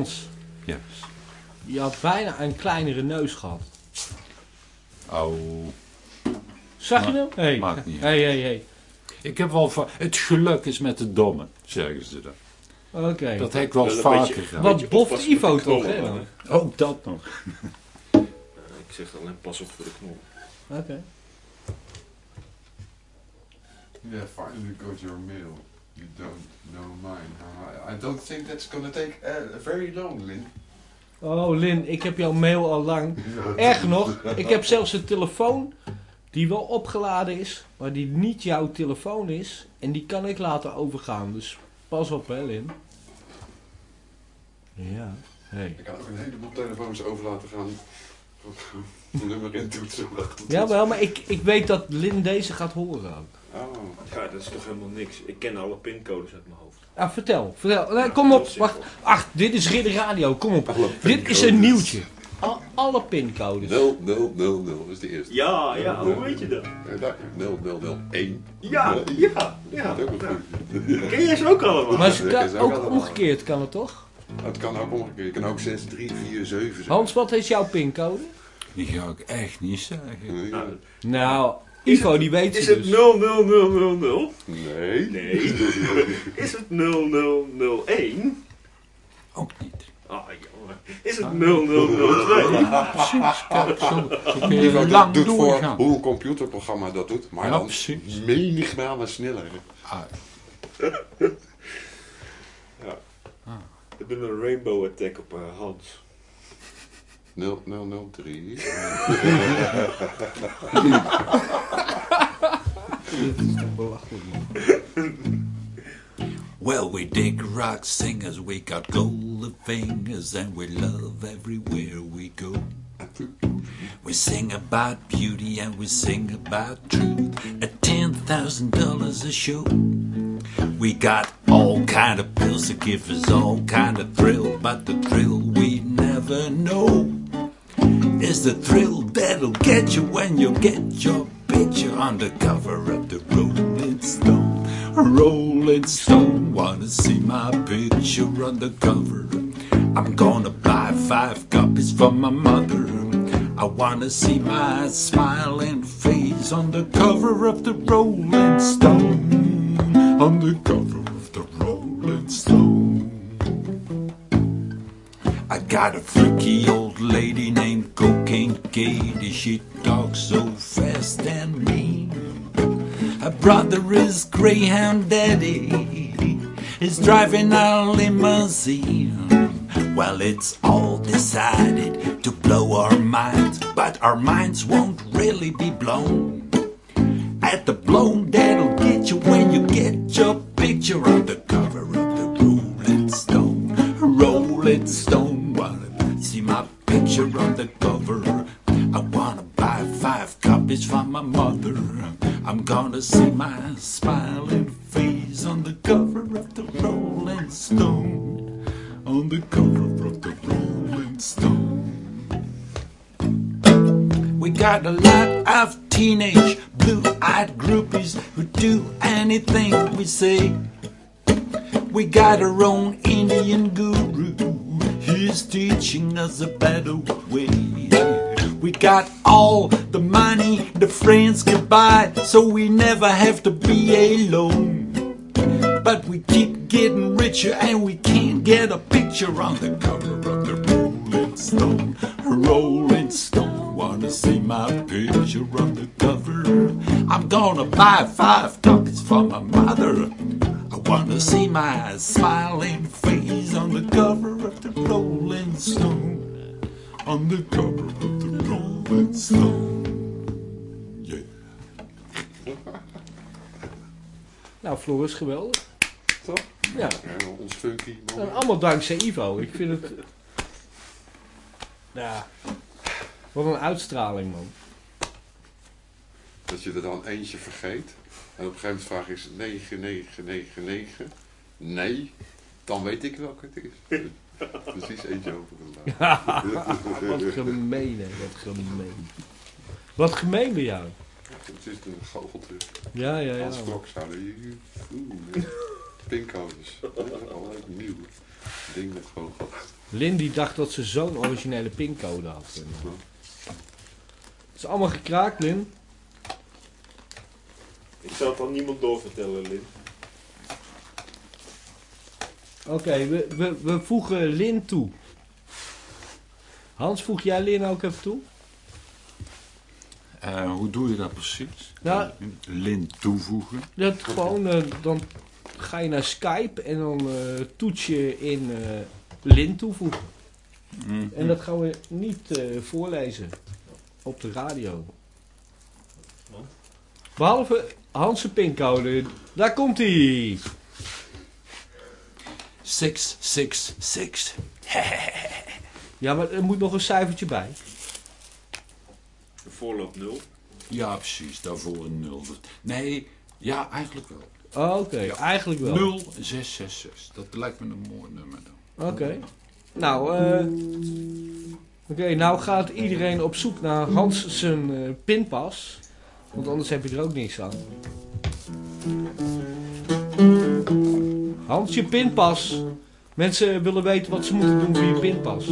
Hans, Ja. je had bijna een kleinere neus gehad. Oh, Zag je hem? Hey. maakt niet Hey, hey, hey. ik heb wel Het geluk is met de domme, zeggen ze dan. Oké. Dat heb ik wel vaker beetje- gedaan. Wat boft Ivo toch, hè? Ook dat nog. Eh, Ik zeg alleen pas op voor de knol. Oké. Yeah, finally got your mail. You don't know mine. I don't think that's gonna take uh, very long, Lin. Oh Lin, ik heb jouw mail al lang. Erg nog, ik heb zelfs een telefoon die wel opgeladen is, maar die niet jouw telefoon is. En die kan ik laten overgaan. Dus pas op hè Lin. Ja. Hey. Ik kan ook een heleboel telefoons over laten gaan. Nummer in toetsen. Jawel, maar ik, ik weet dat Lin deze gaat horen ook. Oh. Ja, dat is toch helemaal niks. Ik ken alle pincodes uit mijn hoofd. Ah, vertel, vertel. Nee, Ja, kom op, wacht. Ach, dit is Ridder Radio, kom op. Alle Dit is een nieuwtje. Al, alle pincodes. 0, 0, 0, 0 is de eerste. Ja, ja, hoe weet je dat? Eh, daar, 0, 0, 0, 1. Ja, ja, ja. Dat is ook wel goed. Ken jij ze ook allemaal? Maar ze kan, ook omgekeerd kan het toch? Het kan ook omgekeerd. Je kan ook 6, 3, 4, 7 zijn. Hans, wat is jouw pincode? Die ga ik echt niet zeggen. Nee. Nou, Nou, Ivo die weet is het dus. 00000? Nee. Nee. Is het 0001? Ook niet. Ah, jongen. Is het 0002? Precies, kijk, zo, zo kun je Ivo lang doet voor doorgaan. hoe een computerprogramma dat doet. Maar Ja, dan precies. menig malen sneller. Ah, Ik ben een rainbow attack op eh, Hans. 0, 0, 0, 3. Well, we dig rock singers, we got golden fingers, and we love everywhere we go. We sing about beauty and we sing about truth at ten thousand dollars a show. We got all kind of pills to give us all kind of thrill, but the thrill we never know is the thrill that'll get you when you get your picture on the cover of the Rolling Stone. Rolling Stone, wanna see my picture on the cover? I'm gonna buy five copies for my mother. I wanna see my smiling face on the cover of the Rolling Stone. On the cover of the Rolling Stone. I got a freaky old lady named Cocaine Katie. She talks so fast and mean. Her brother is Greyhound Daddy. Is driving a limousine. Well, it's all decided to blow our minds, but our minds won't really be blown. At the blown that'll get you when you get your picture on the cover of the Rolling Stone. Rolling Stone, picture on the cover. I wanna buy five copies for my mother. I'm gonna see my smiling face on the cover of the Rolling Stone. On the cover of the Rolling Stone. We got a lot of teenage blue-eyed groupies who do anything we say. We got our own Indian guru. He's teaching us a better way. We got all the money the friends can buy, so we never have to be alone. But we keep getting richer and we can't get a picture on the cover of the Rolling Stone. Rolling Stone, wanna see my picture on the cover? I'm gonna buy five copies for my mother. I wanna see my smiling face on the cover of the Rolling Stone. On the cover of the Rolling Stone. Yeah. Nou, Floris, geweldig. Toch? Ja. Ja, ons funky En moment. allemaal dankzij Ivo. Ik vind het... Ja. Wat een uitstraling, man. Dat je er dan eentje vergeet. En op een gegeven moment vraag is 9999. Nee. Dan weet ik welke het is. Precies eentje overgelaten. Wat gemeen, hè. Wat gemeen. Wat gemeen bij jou. Het is een goocheltruc. Ja, ja, ja. Als nee. is al nieuw ding met gewoon gehad. Lin die dacht dat ze zo'n originele pincode had. Het is allemaal gekraakt, Lin. Ik zal het aan niemand doorvertellen, Lin. Oké, we, we, we voegen Lin toe. Hans, voeg jij Lin ook even toe? Eh, hoe doe je dat precies? Nou- Lin toevoegen. Dat gewoon, eh, dan ga je naar Skype en dan eh, toets je in eh, Lin toevoegen. Mhm. En dat gaan we niet eh, voorlezen op de radio. Want? Behalve Hans' pincode. Daar komt hij. 666. Ja, maar er moet nog een cijfertje bij. De voorloop 0. Ja, precies. Daarvoor een 0. Nee, ja, eigenlijk wel. Oh, Oké, eigenlijk wel. 0666. Dat lijkt me een mooi nummer dan. Oké. Nou, eh Oké, nou gaat iedereen op zoek naar Hans zijn eh, pinpas. Want anders heb je er ook niks aan. Hans, je pinpas. Mensen willen weten wat ze moeten doen voor je pinpas.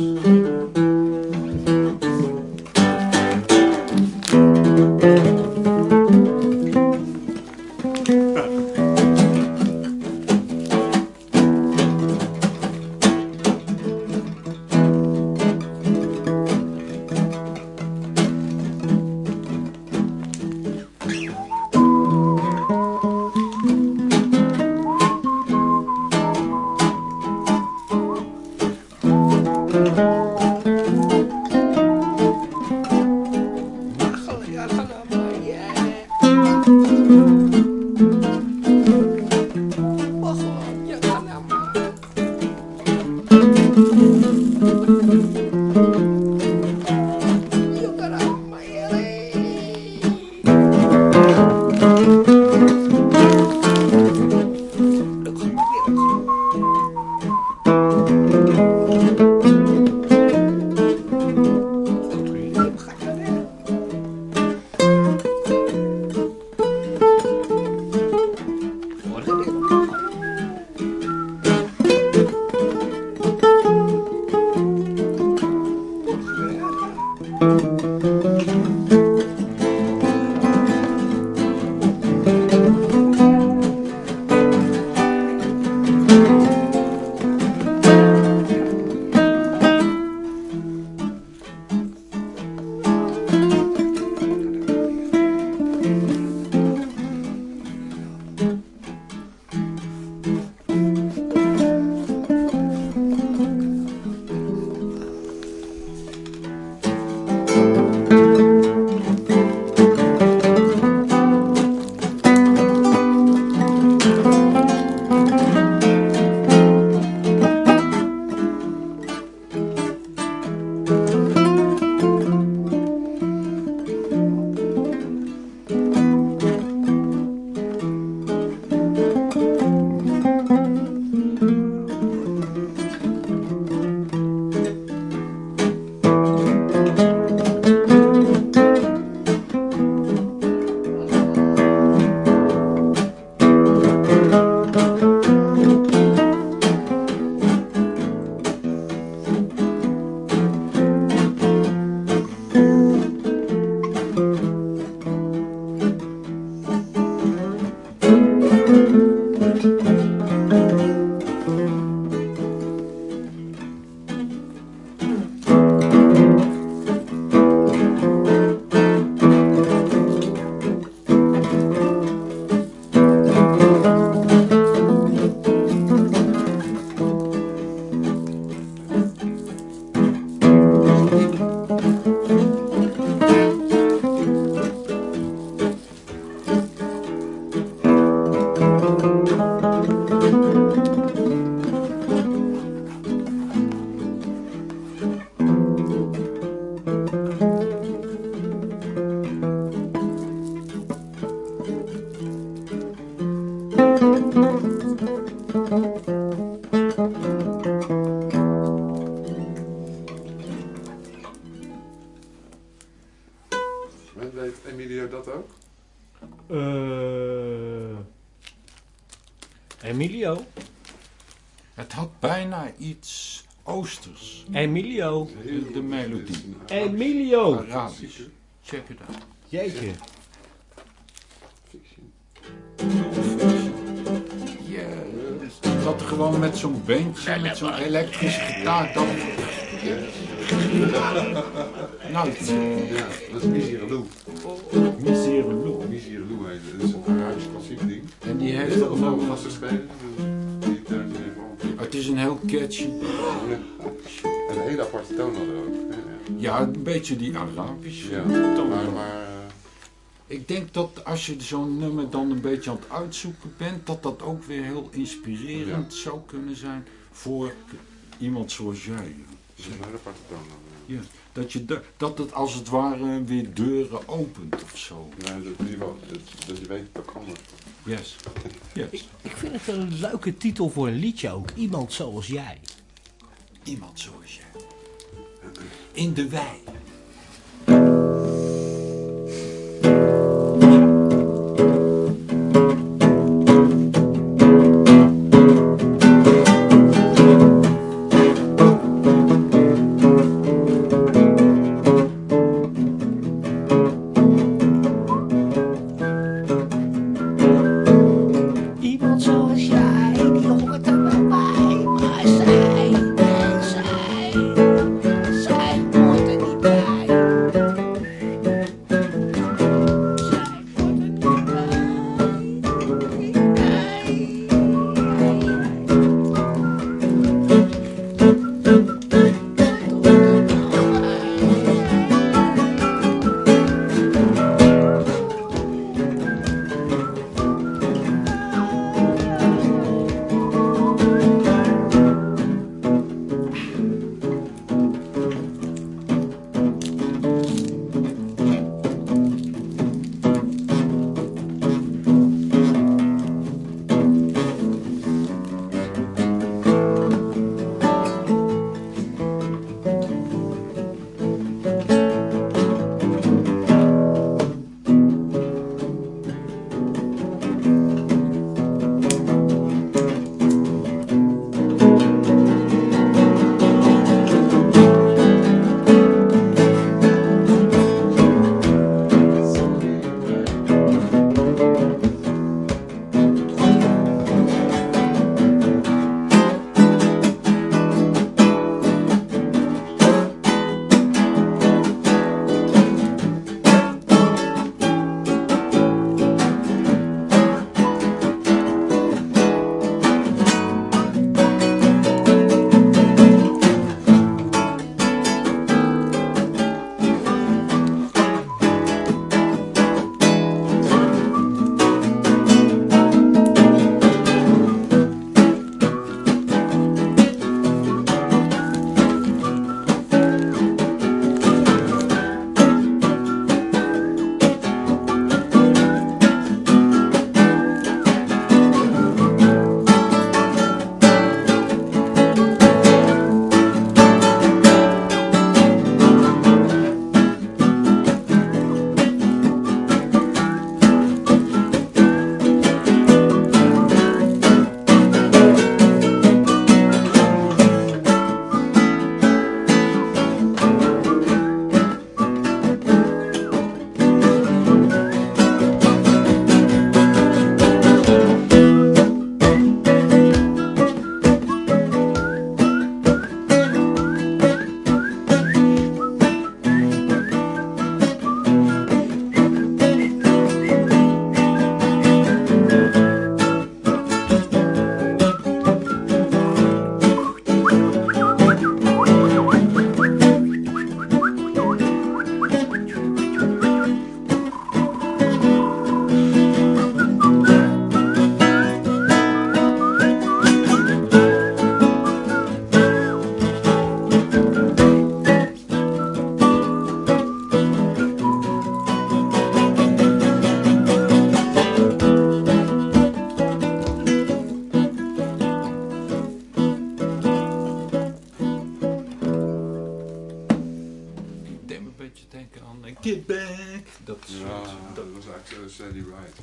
Met zo'n bandje, met zo'n elektrische gitaar. Dat... Nou, Ja, dat is Misiralou. Misereloo. Misiralou heet het. Dat is een Arabisch klassiek ding. En die Heeft dat ook nog te spelen? Die even Het is een heel catchy. En een hele aparte toon hadden we ook. Ja, een beetje die Arabische Ja, toon. maar, eh, Ik denk dat als je zo'n nummer dan een beetje aan het uitzoeken bent, dat dat ook weer heel inspirerend zou kunnen zijn voor iemand zoals jij. het is een hele aparte toon. Ja, dat, je de- dat het als het ware weer deuren opent of zo. Ja, dat, ieder geval, dat, dat je weet, dat kan. Yes. yes. Ik vind het een leuke titel voor een liedje ook. Iemand zoals jij. Iemand zoals jij. In de wei.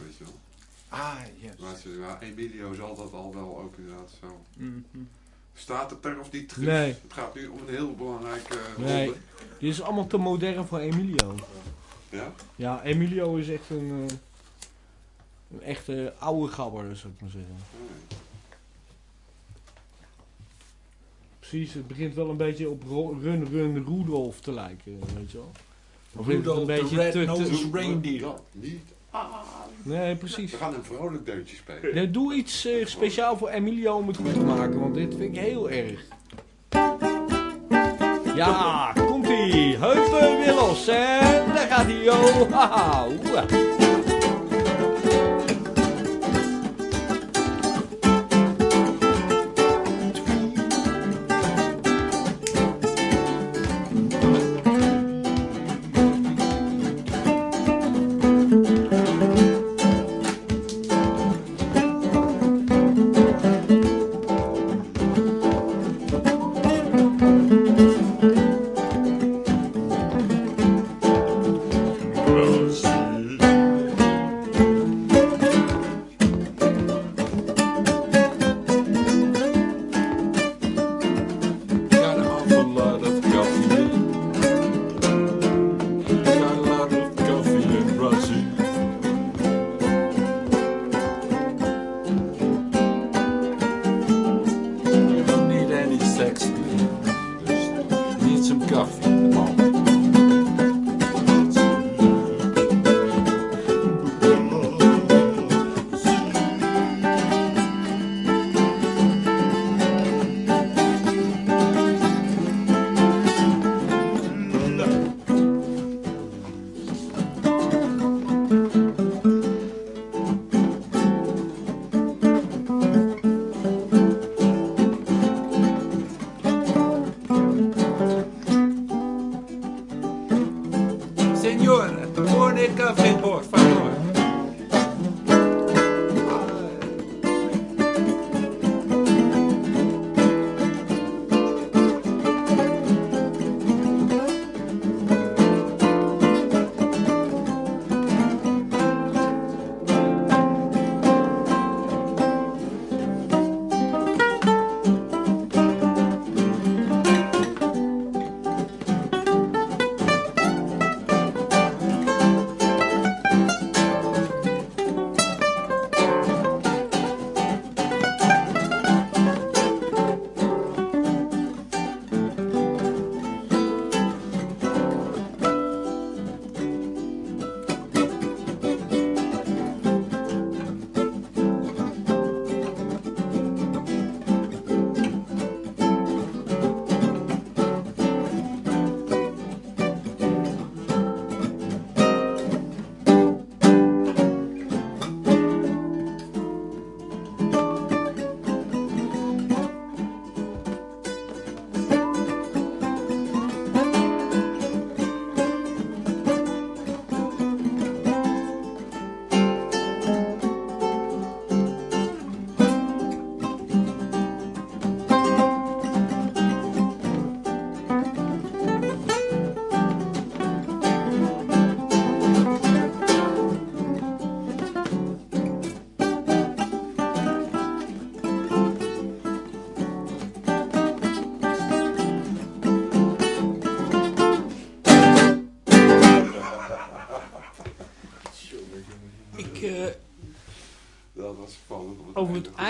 Weet je wel. Ah, yes. Maar ze, Emilio zal dat al wel ook inderdaad zo. Mhm. Staat het er of niet? Guus? Nee. Het gaat nu om een heel belangrijke Nee. ronde. Dit is allemaal te modern voor Emilio. Ja? Ja, Emilio is echt een, eh, een echte oude gabber, zou ik maar zeggen. Nee. Precies, het begint wel een beetje op Run Run Rudolph te lijken, weet je wel. Rudolph een the beetje Red te- te- Nose Reindeer. niet. Nee, precies. We gaan een vrolijk deuntje spelen. Doe iets eh, speciaal voor Emilio om het goed te maken, want dit vind ik heel erg. Ja, komt ie. Heupen weer los en daar gaat hij, yo.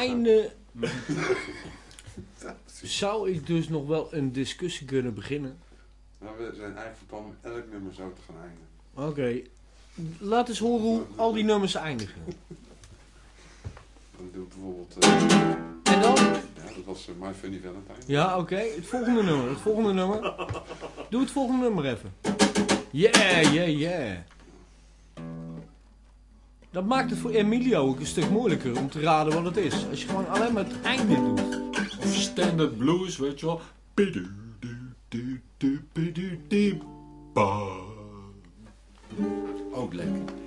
Einde zou ik dus nog wel een discussie kunnen beginnen. Nou, we zijn eigenlijk van plan om elk nummer zo te gaan eindigen. Oké, laat eens horen hoe al die nummers eindigen. Dan doe ik bijvoorbeeld... eh, En dan? ja, dat was eh, My Funny Valentine. Ja, oké. Het volgende nummer. Het volgende nummer. Doe het volgende nummer even. Yeah, yeah, yeah. Dat maakt het voor Emilio ook een stuk moeilijker om te raden wat het is. Als je gewoon alleen maar het einde doet. Of standard blues, weet je wel. Ook lekker.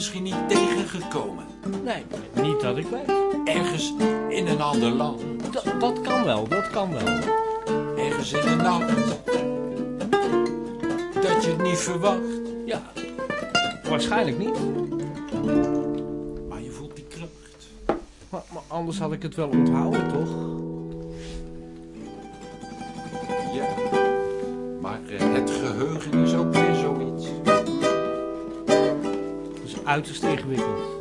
misschien niet tegengekomen? Nee, niet dat ik weet. Ergens in een ander land? D dat kan wel, dat kan wel. Ergens in een land Dat je het niet verwacht? Ja, waarschijnlijk niet. Maar je voelt die kracht. Maar anders had ik het wel onthouden, toch? vehicles.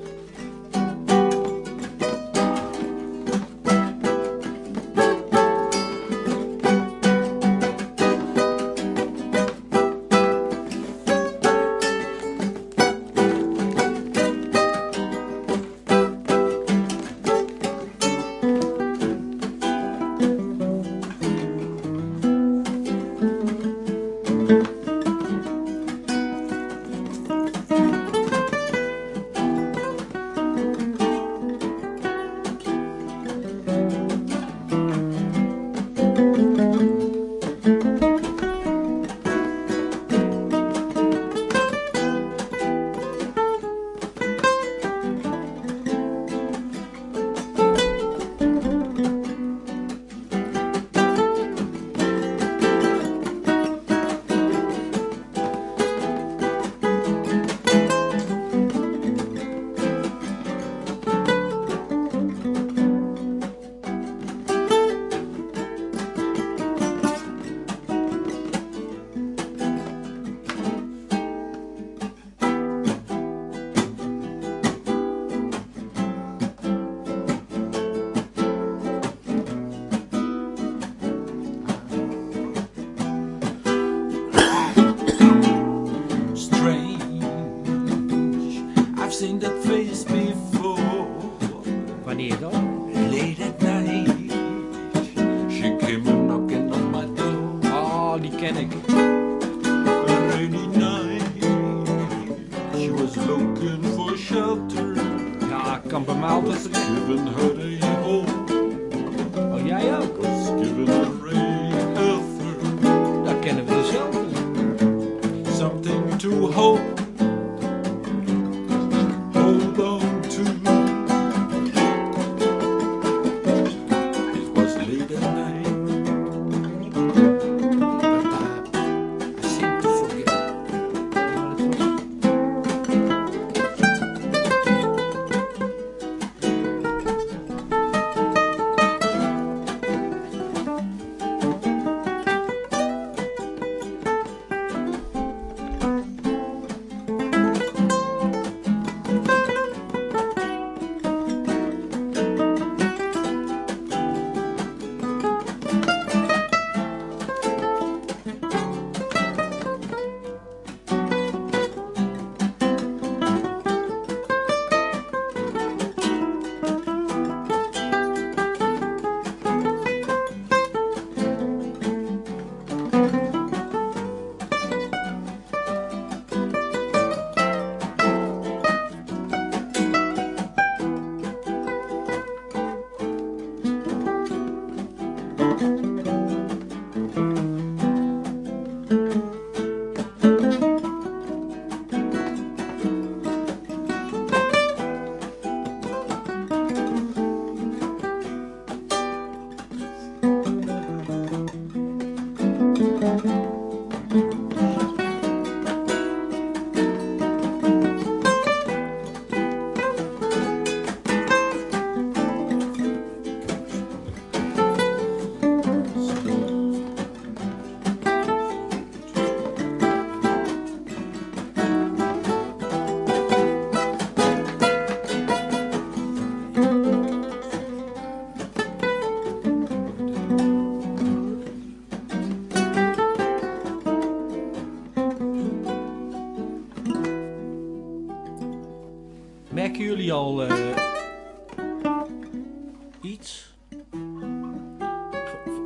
al eh, iets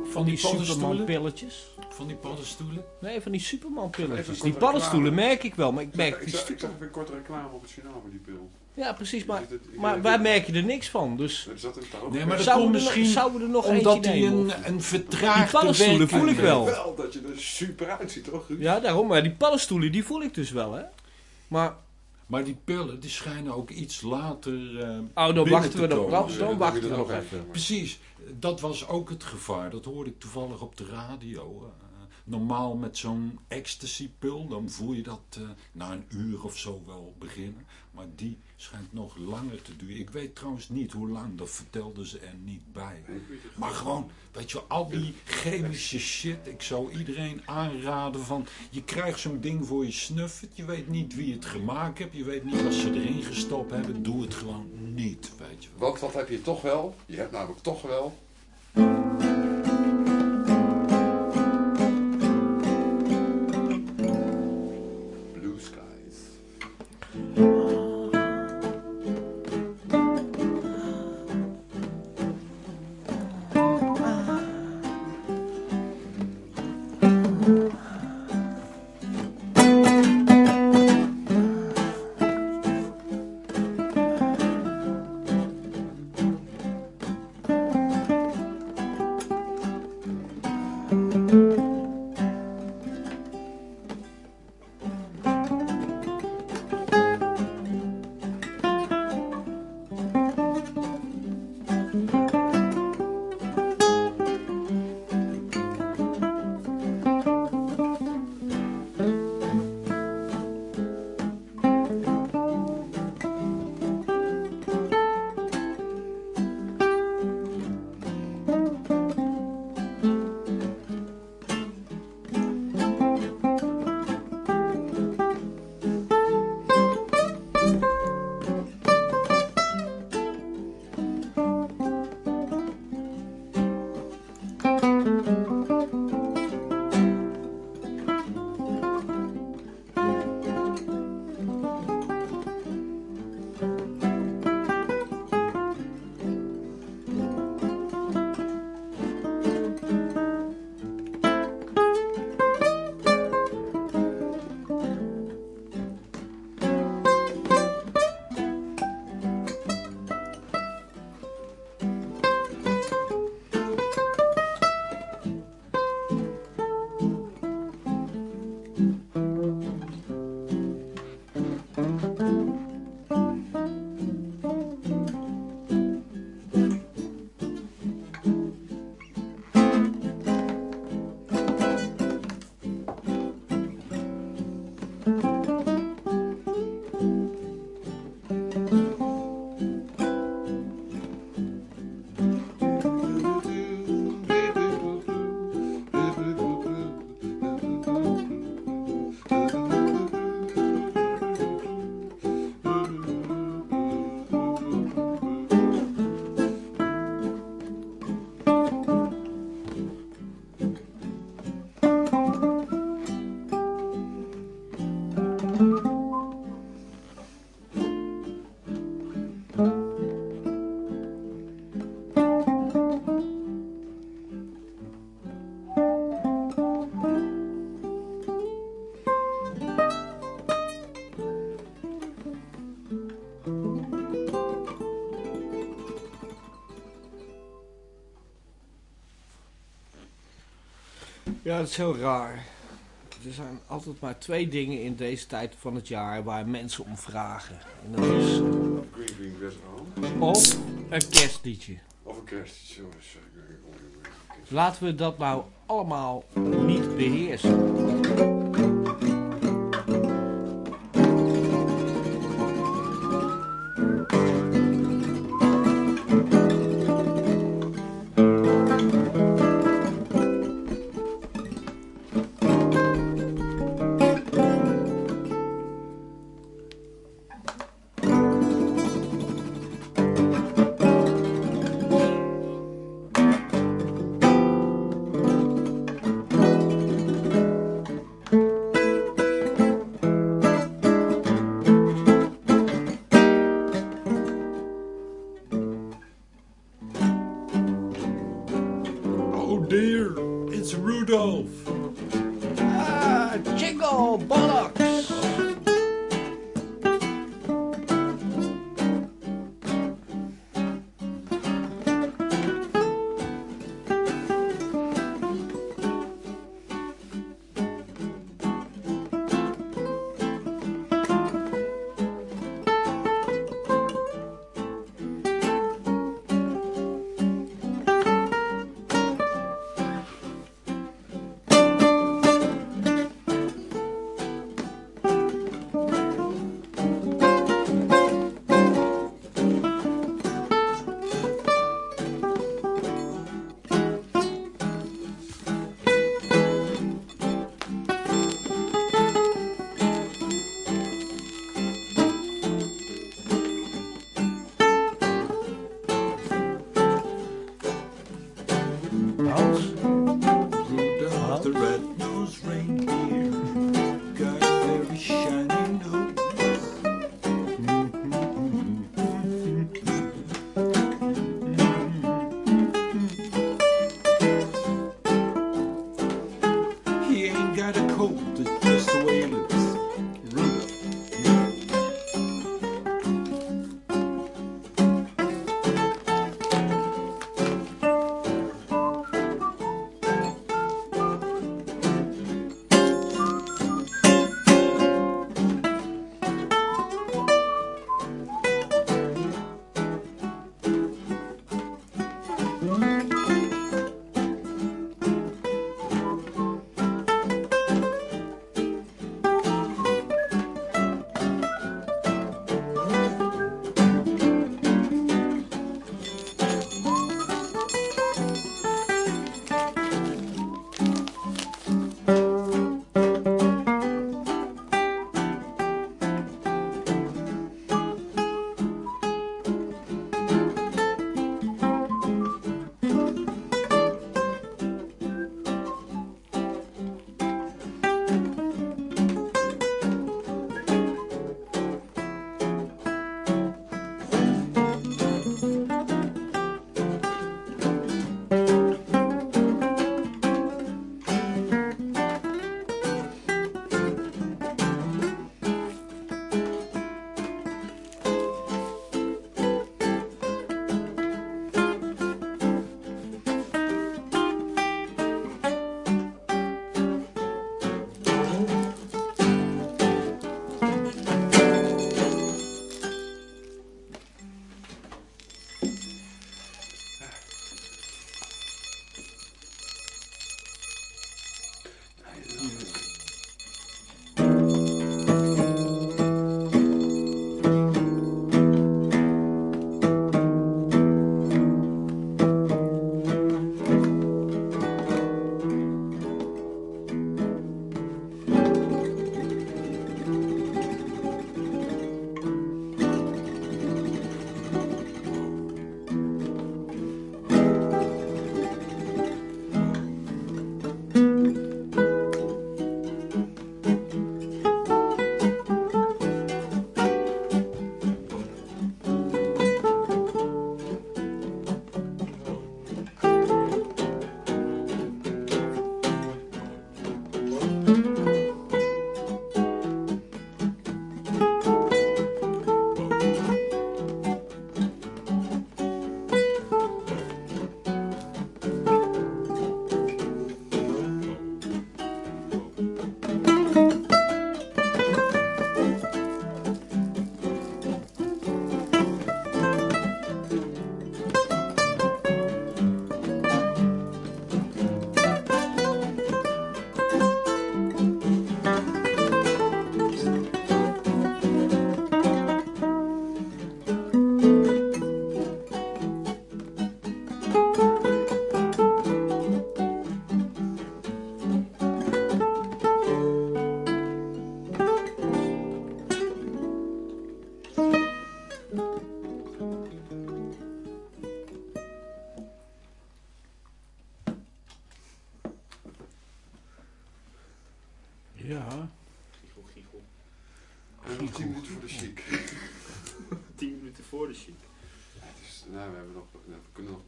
van, die, die Superman-pilletjes? Van die paddenstoelen? Nee, van die Superman-pilletjes. Die paddenstoelen merk ik wel, maar ik merk die stoelen. Ik een korte reclame op het journaal met die pil. Ja, precies, maar, maar merk je er niks van. Dus nee, maar dat zouden misschien zouden er nog omdat hij een, een vertraagde Die paddenstoelen voel ik wel. dat je er super uitziet, toch? Ja, daarom. Maar die paddenstoelen, die voel ik dus wel, hè. Maar maar die pillen die schijnen ook iets later. eh, oh, dan wachten te we nog. komen. Dan, wachten we nog even. Precies, dat was ook het gevaar. Dat hoorde ik toevallig op de radio. Normaal met zo'n ecstasy-pil, dan voel je dat eh, na een uur of zo wel beginnen. Maar die schijnt nog langer te duren. Ik weet trouwens niet hoe lang, dat vertelden ze er niet bij. Maar gewoon, weet je, al die chemische shit. Ik zou iedereen aanraden van, je krijgt zo'n ding voor je snuffert. Je weet niet wie het gemaakt heeft. Je weet niet wat ze erin gestopt hebben. Doe het gewoon niet, weet je. Want wat heb je toch wel? Je hebt namelijk toch wel... Dat is heel raar. Er zijn altijd maar twee dingen in deze tijd van het jaar waar mensen om vragen. En dat is eh, of een kerstliedje. Of een kerstje. Zo, zo, kerst. Laten we dat nou allemaal niet beheersen.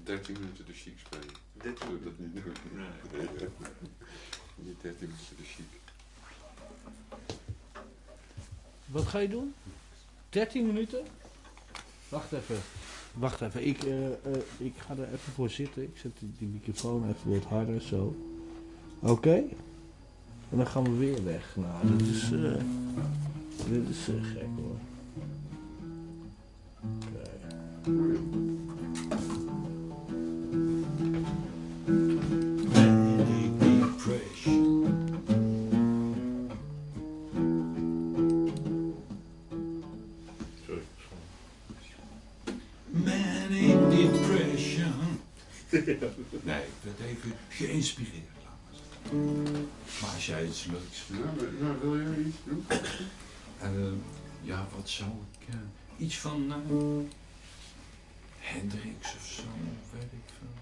13 minuten de chic spelen. Dit Zullen we dat niet doen? Nee. Nee. Niet 13 minuten de chic. Wat ga je doen? 13 minuten? Wacht even. Wacht even. Ik, eh, eh, ik ga er even voor zitten. Ik zet die, die microfoon even wat harder zo. Oké? En dan gaan we weer weg. Nou, dit is, eh, dit is eh, gek hoor. Oké. Nee, ik werd even geïnspireerd. laat maar zeggen. Maar als jij iets leuks vindt. Ja, maar- nou, wil jij iets doen? eh, ja, wat zou ik. eh, iets van. eh Hendrix of zo, weet ik veel.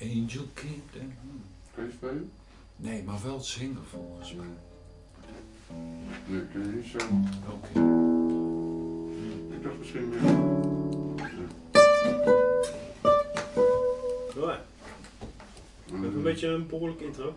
Angel Kid. eh, Kan je spelen? Nee, maar wel zingen volgens mij. Nee, kun je niet zo. Oké. Ik dacht misschien beetje een behoorlijke intro.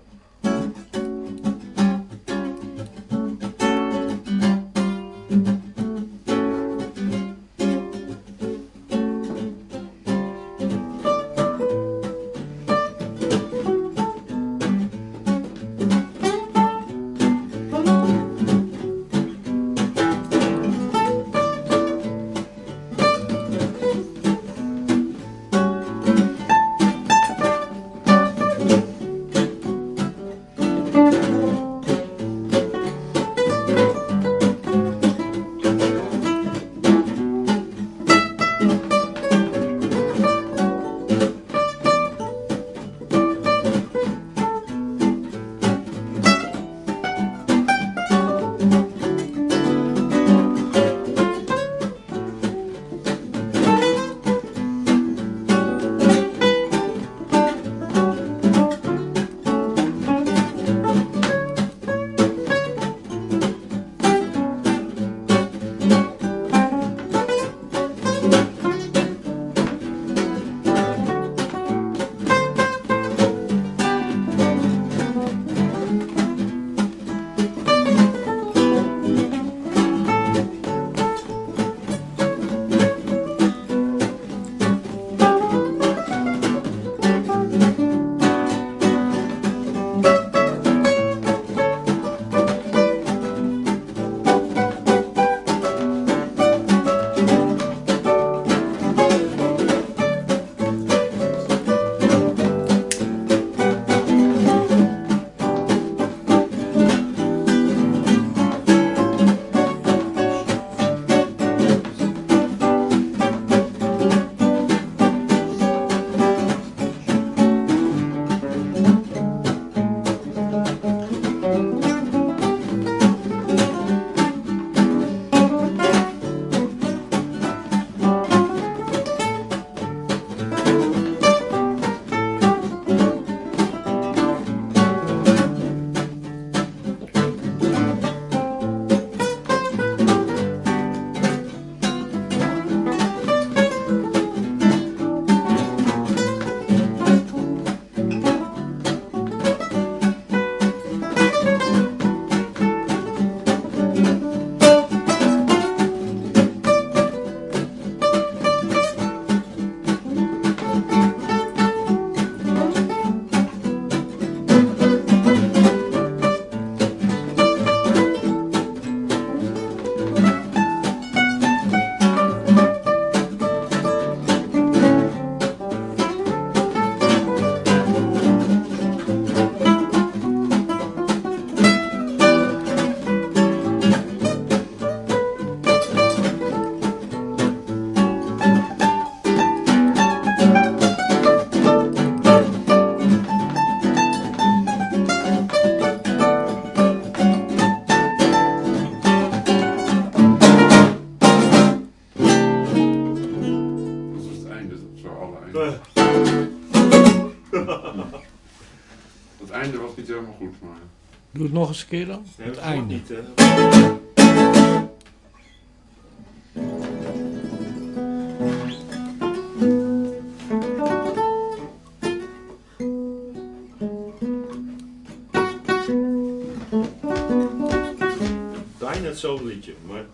Einde. Het einde was niet helemaal goed, maar. Doe het nog eens een keer dan. Nee, het einde. Niet, eh. zo'n liedje, maar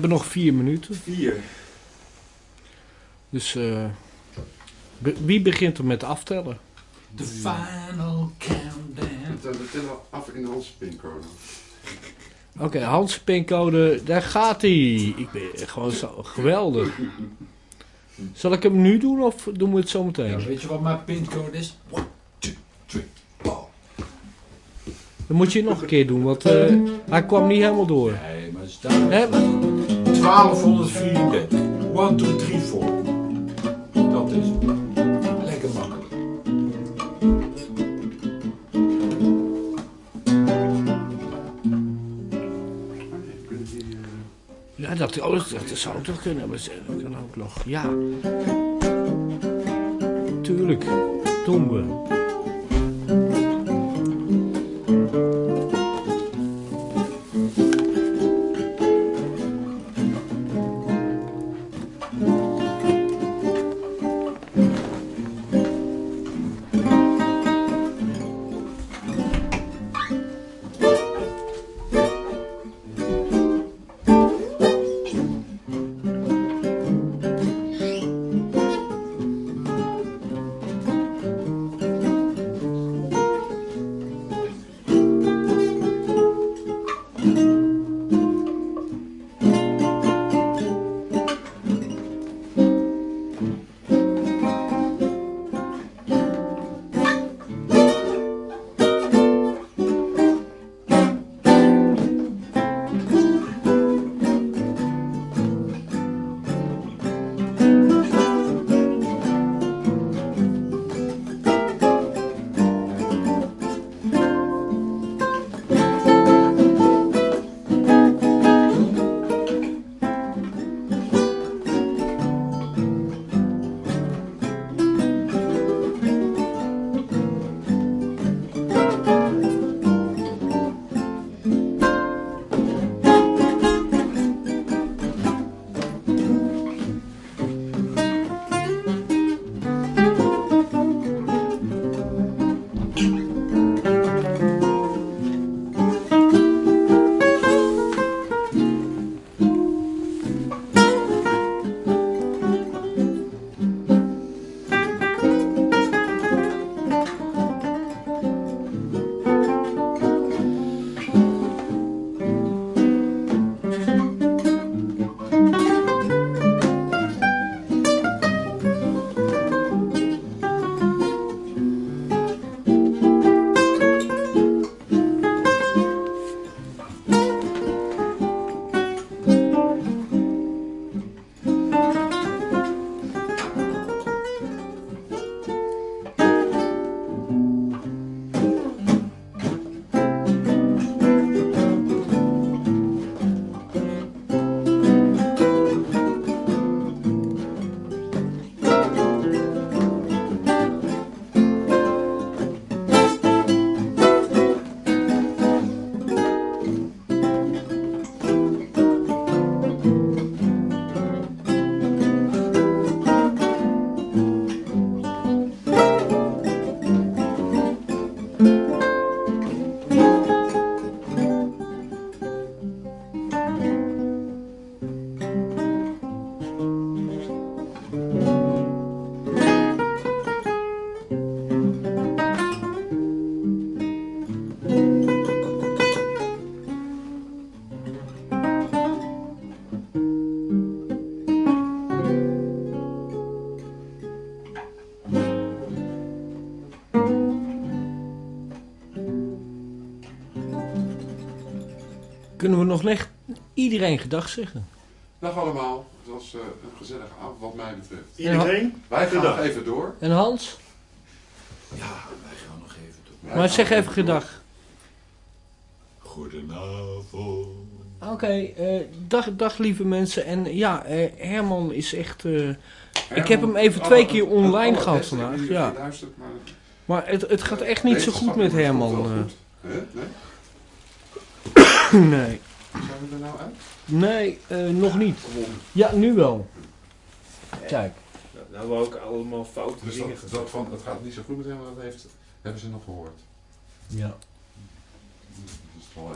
hebben nog vier minuten. Vier. Dus eh, be- wie begint er met aftellen? The final countdown. We tellen af in Hans pincode. Oké, Hans pincode, daar gaat hij. Ik ben gewoon zo geweldig. Zal ik hem nu doen of doen we het zo meteen? Ja, weet je wat mijn pincode is? One, two, three, four. Dan moet je het nog een keer doen, want eh, hij kwam niet helemaal door. Nee, maar? 1234. 1, 2, 3, 4. Dat is het. Lekker makkelijk. Ja, dat, oh, dat, dat zou toch kunnen. Maar dat kan ook nog. Ja. Tuurlijk. Doen we. Iedereen gedag zeggen. Dag allemaal. Het was eh, een gezellige avond wat mij betreft. Iedereen? Wij gaan Gedag. nog even door. En Hans? Ja, wij gaan nog even door. Wij Maar zeg nog even gedag. Goedenavond. Oké, eh, dag, dag lieve mensen. En ja, eh, Herman is echt... eh, Ik heb hem even twee keer het online gehad vandaag, ja. maar maar het, het gaat echt niet zo goed met Herman. eh. goed. Nee? nee, Zijn we er nou uit? nee eh, nog niet. Ja, nu wel. Kijk. Nou, nou hebben we ook allemaal foute Dus dingen dat, dat van, het gaat niet zo goed met hem, maar dat heeft, hebben ze nog gehoord. Ja.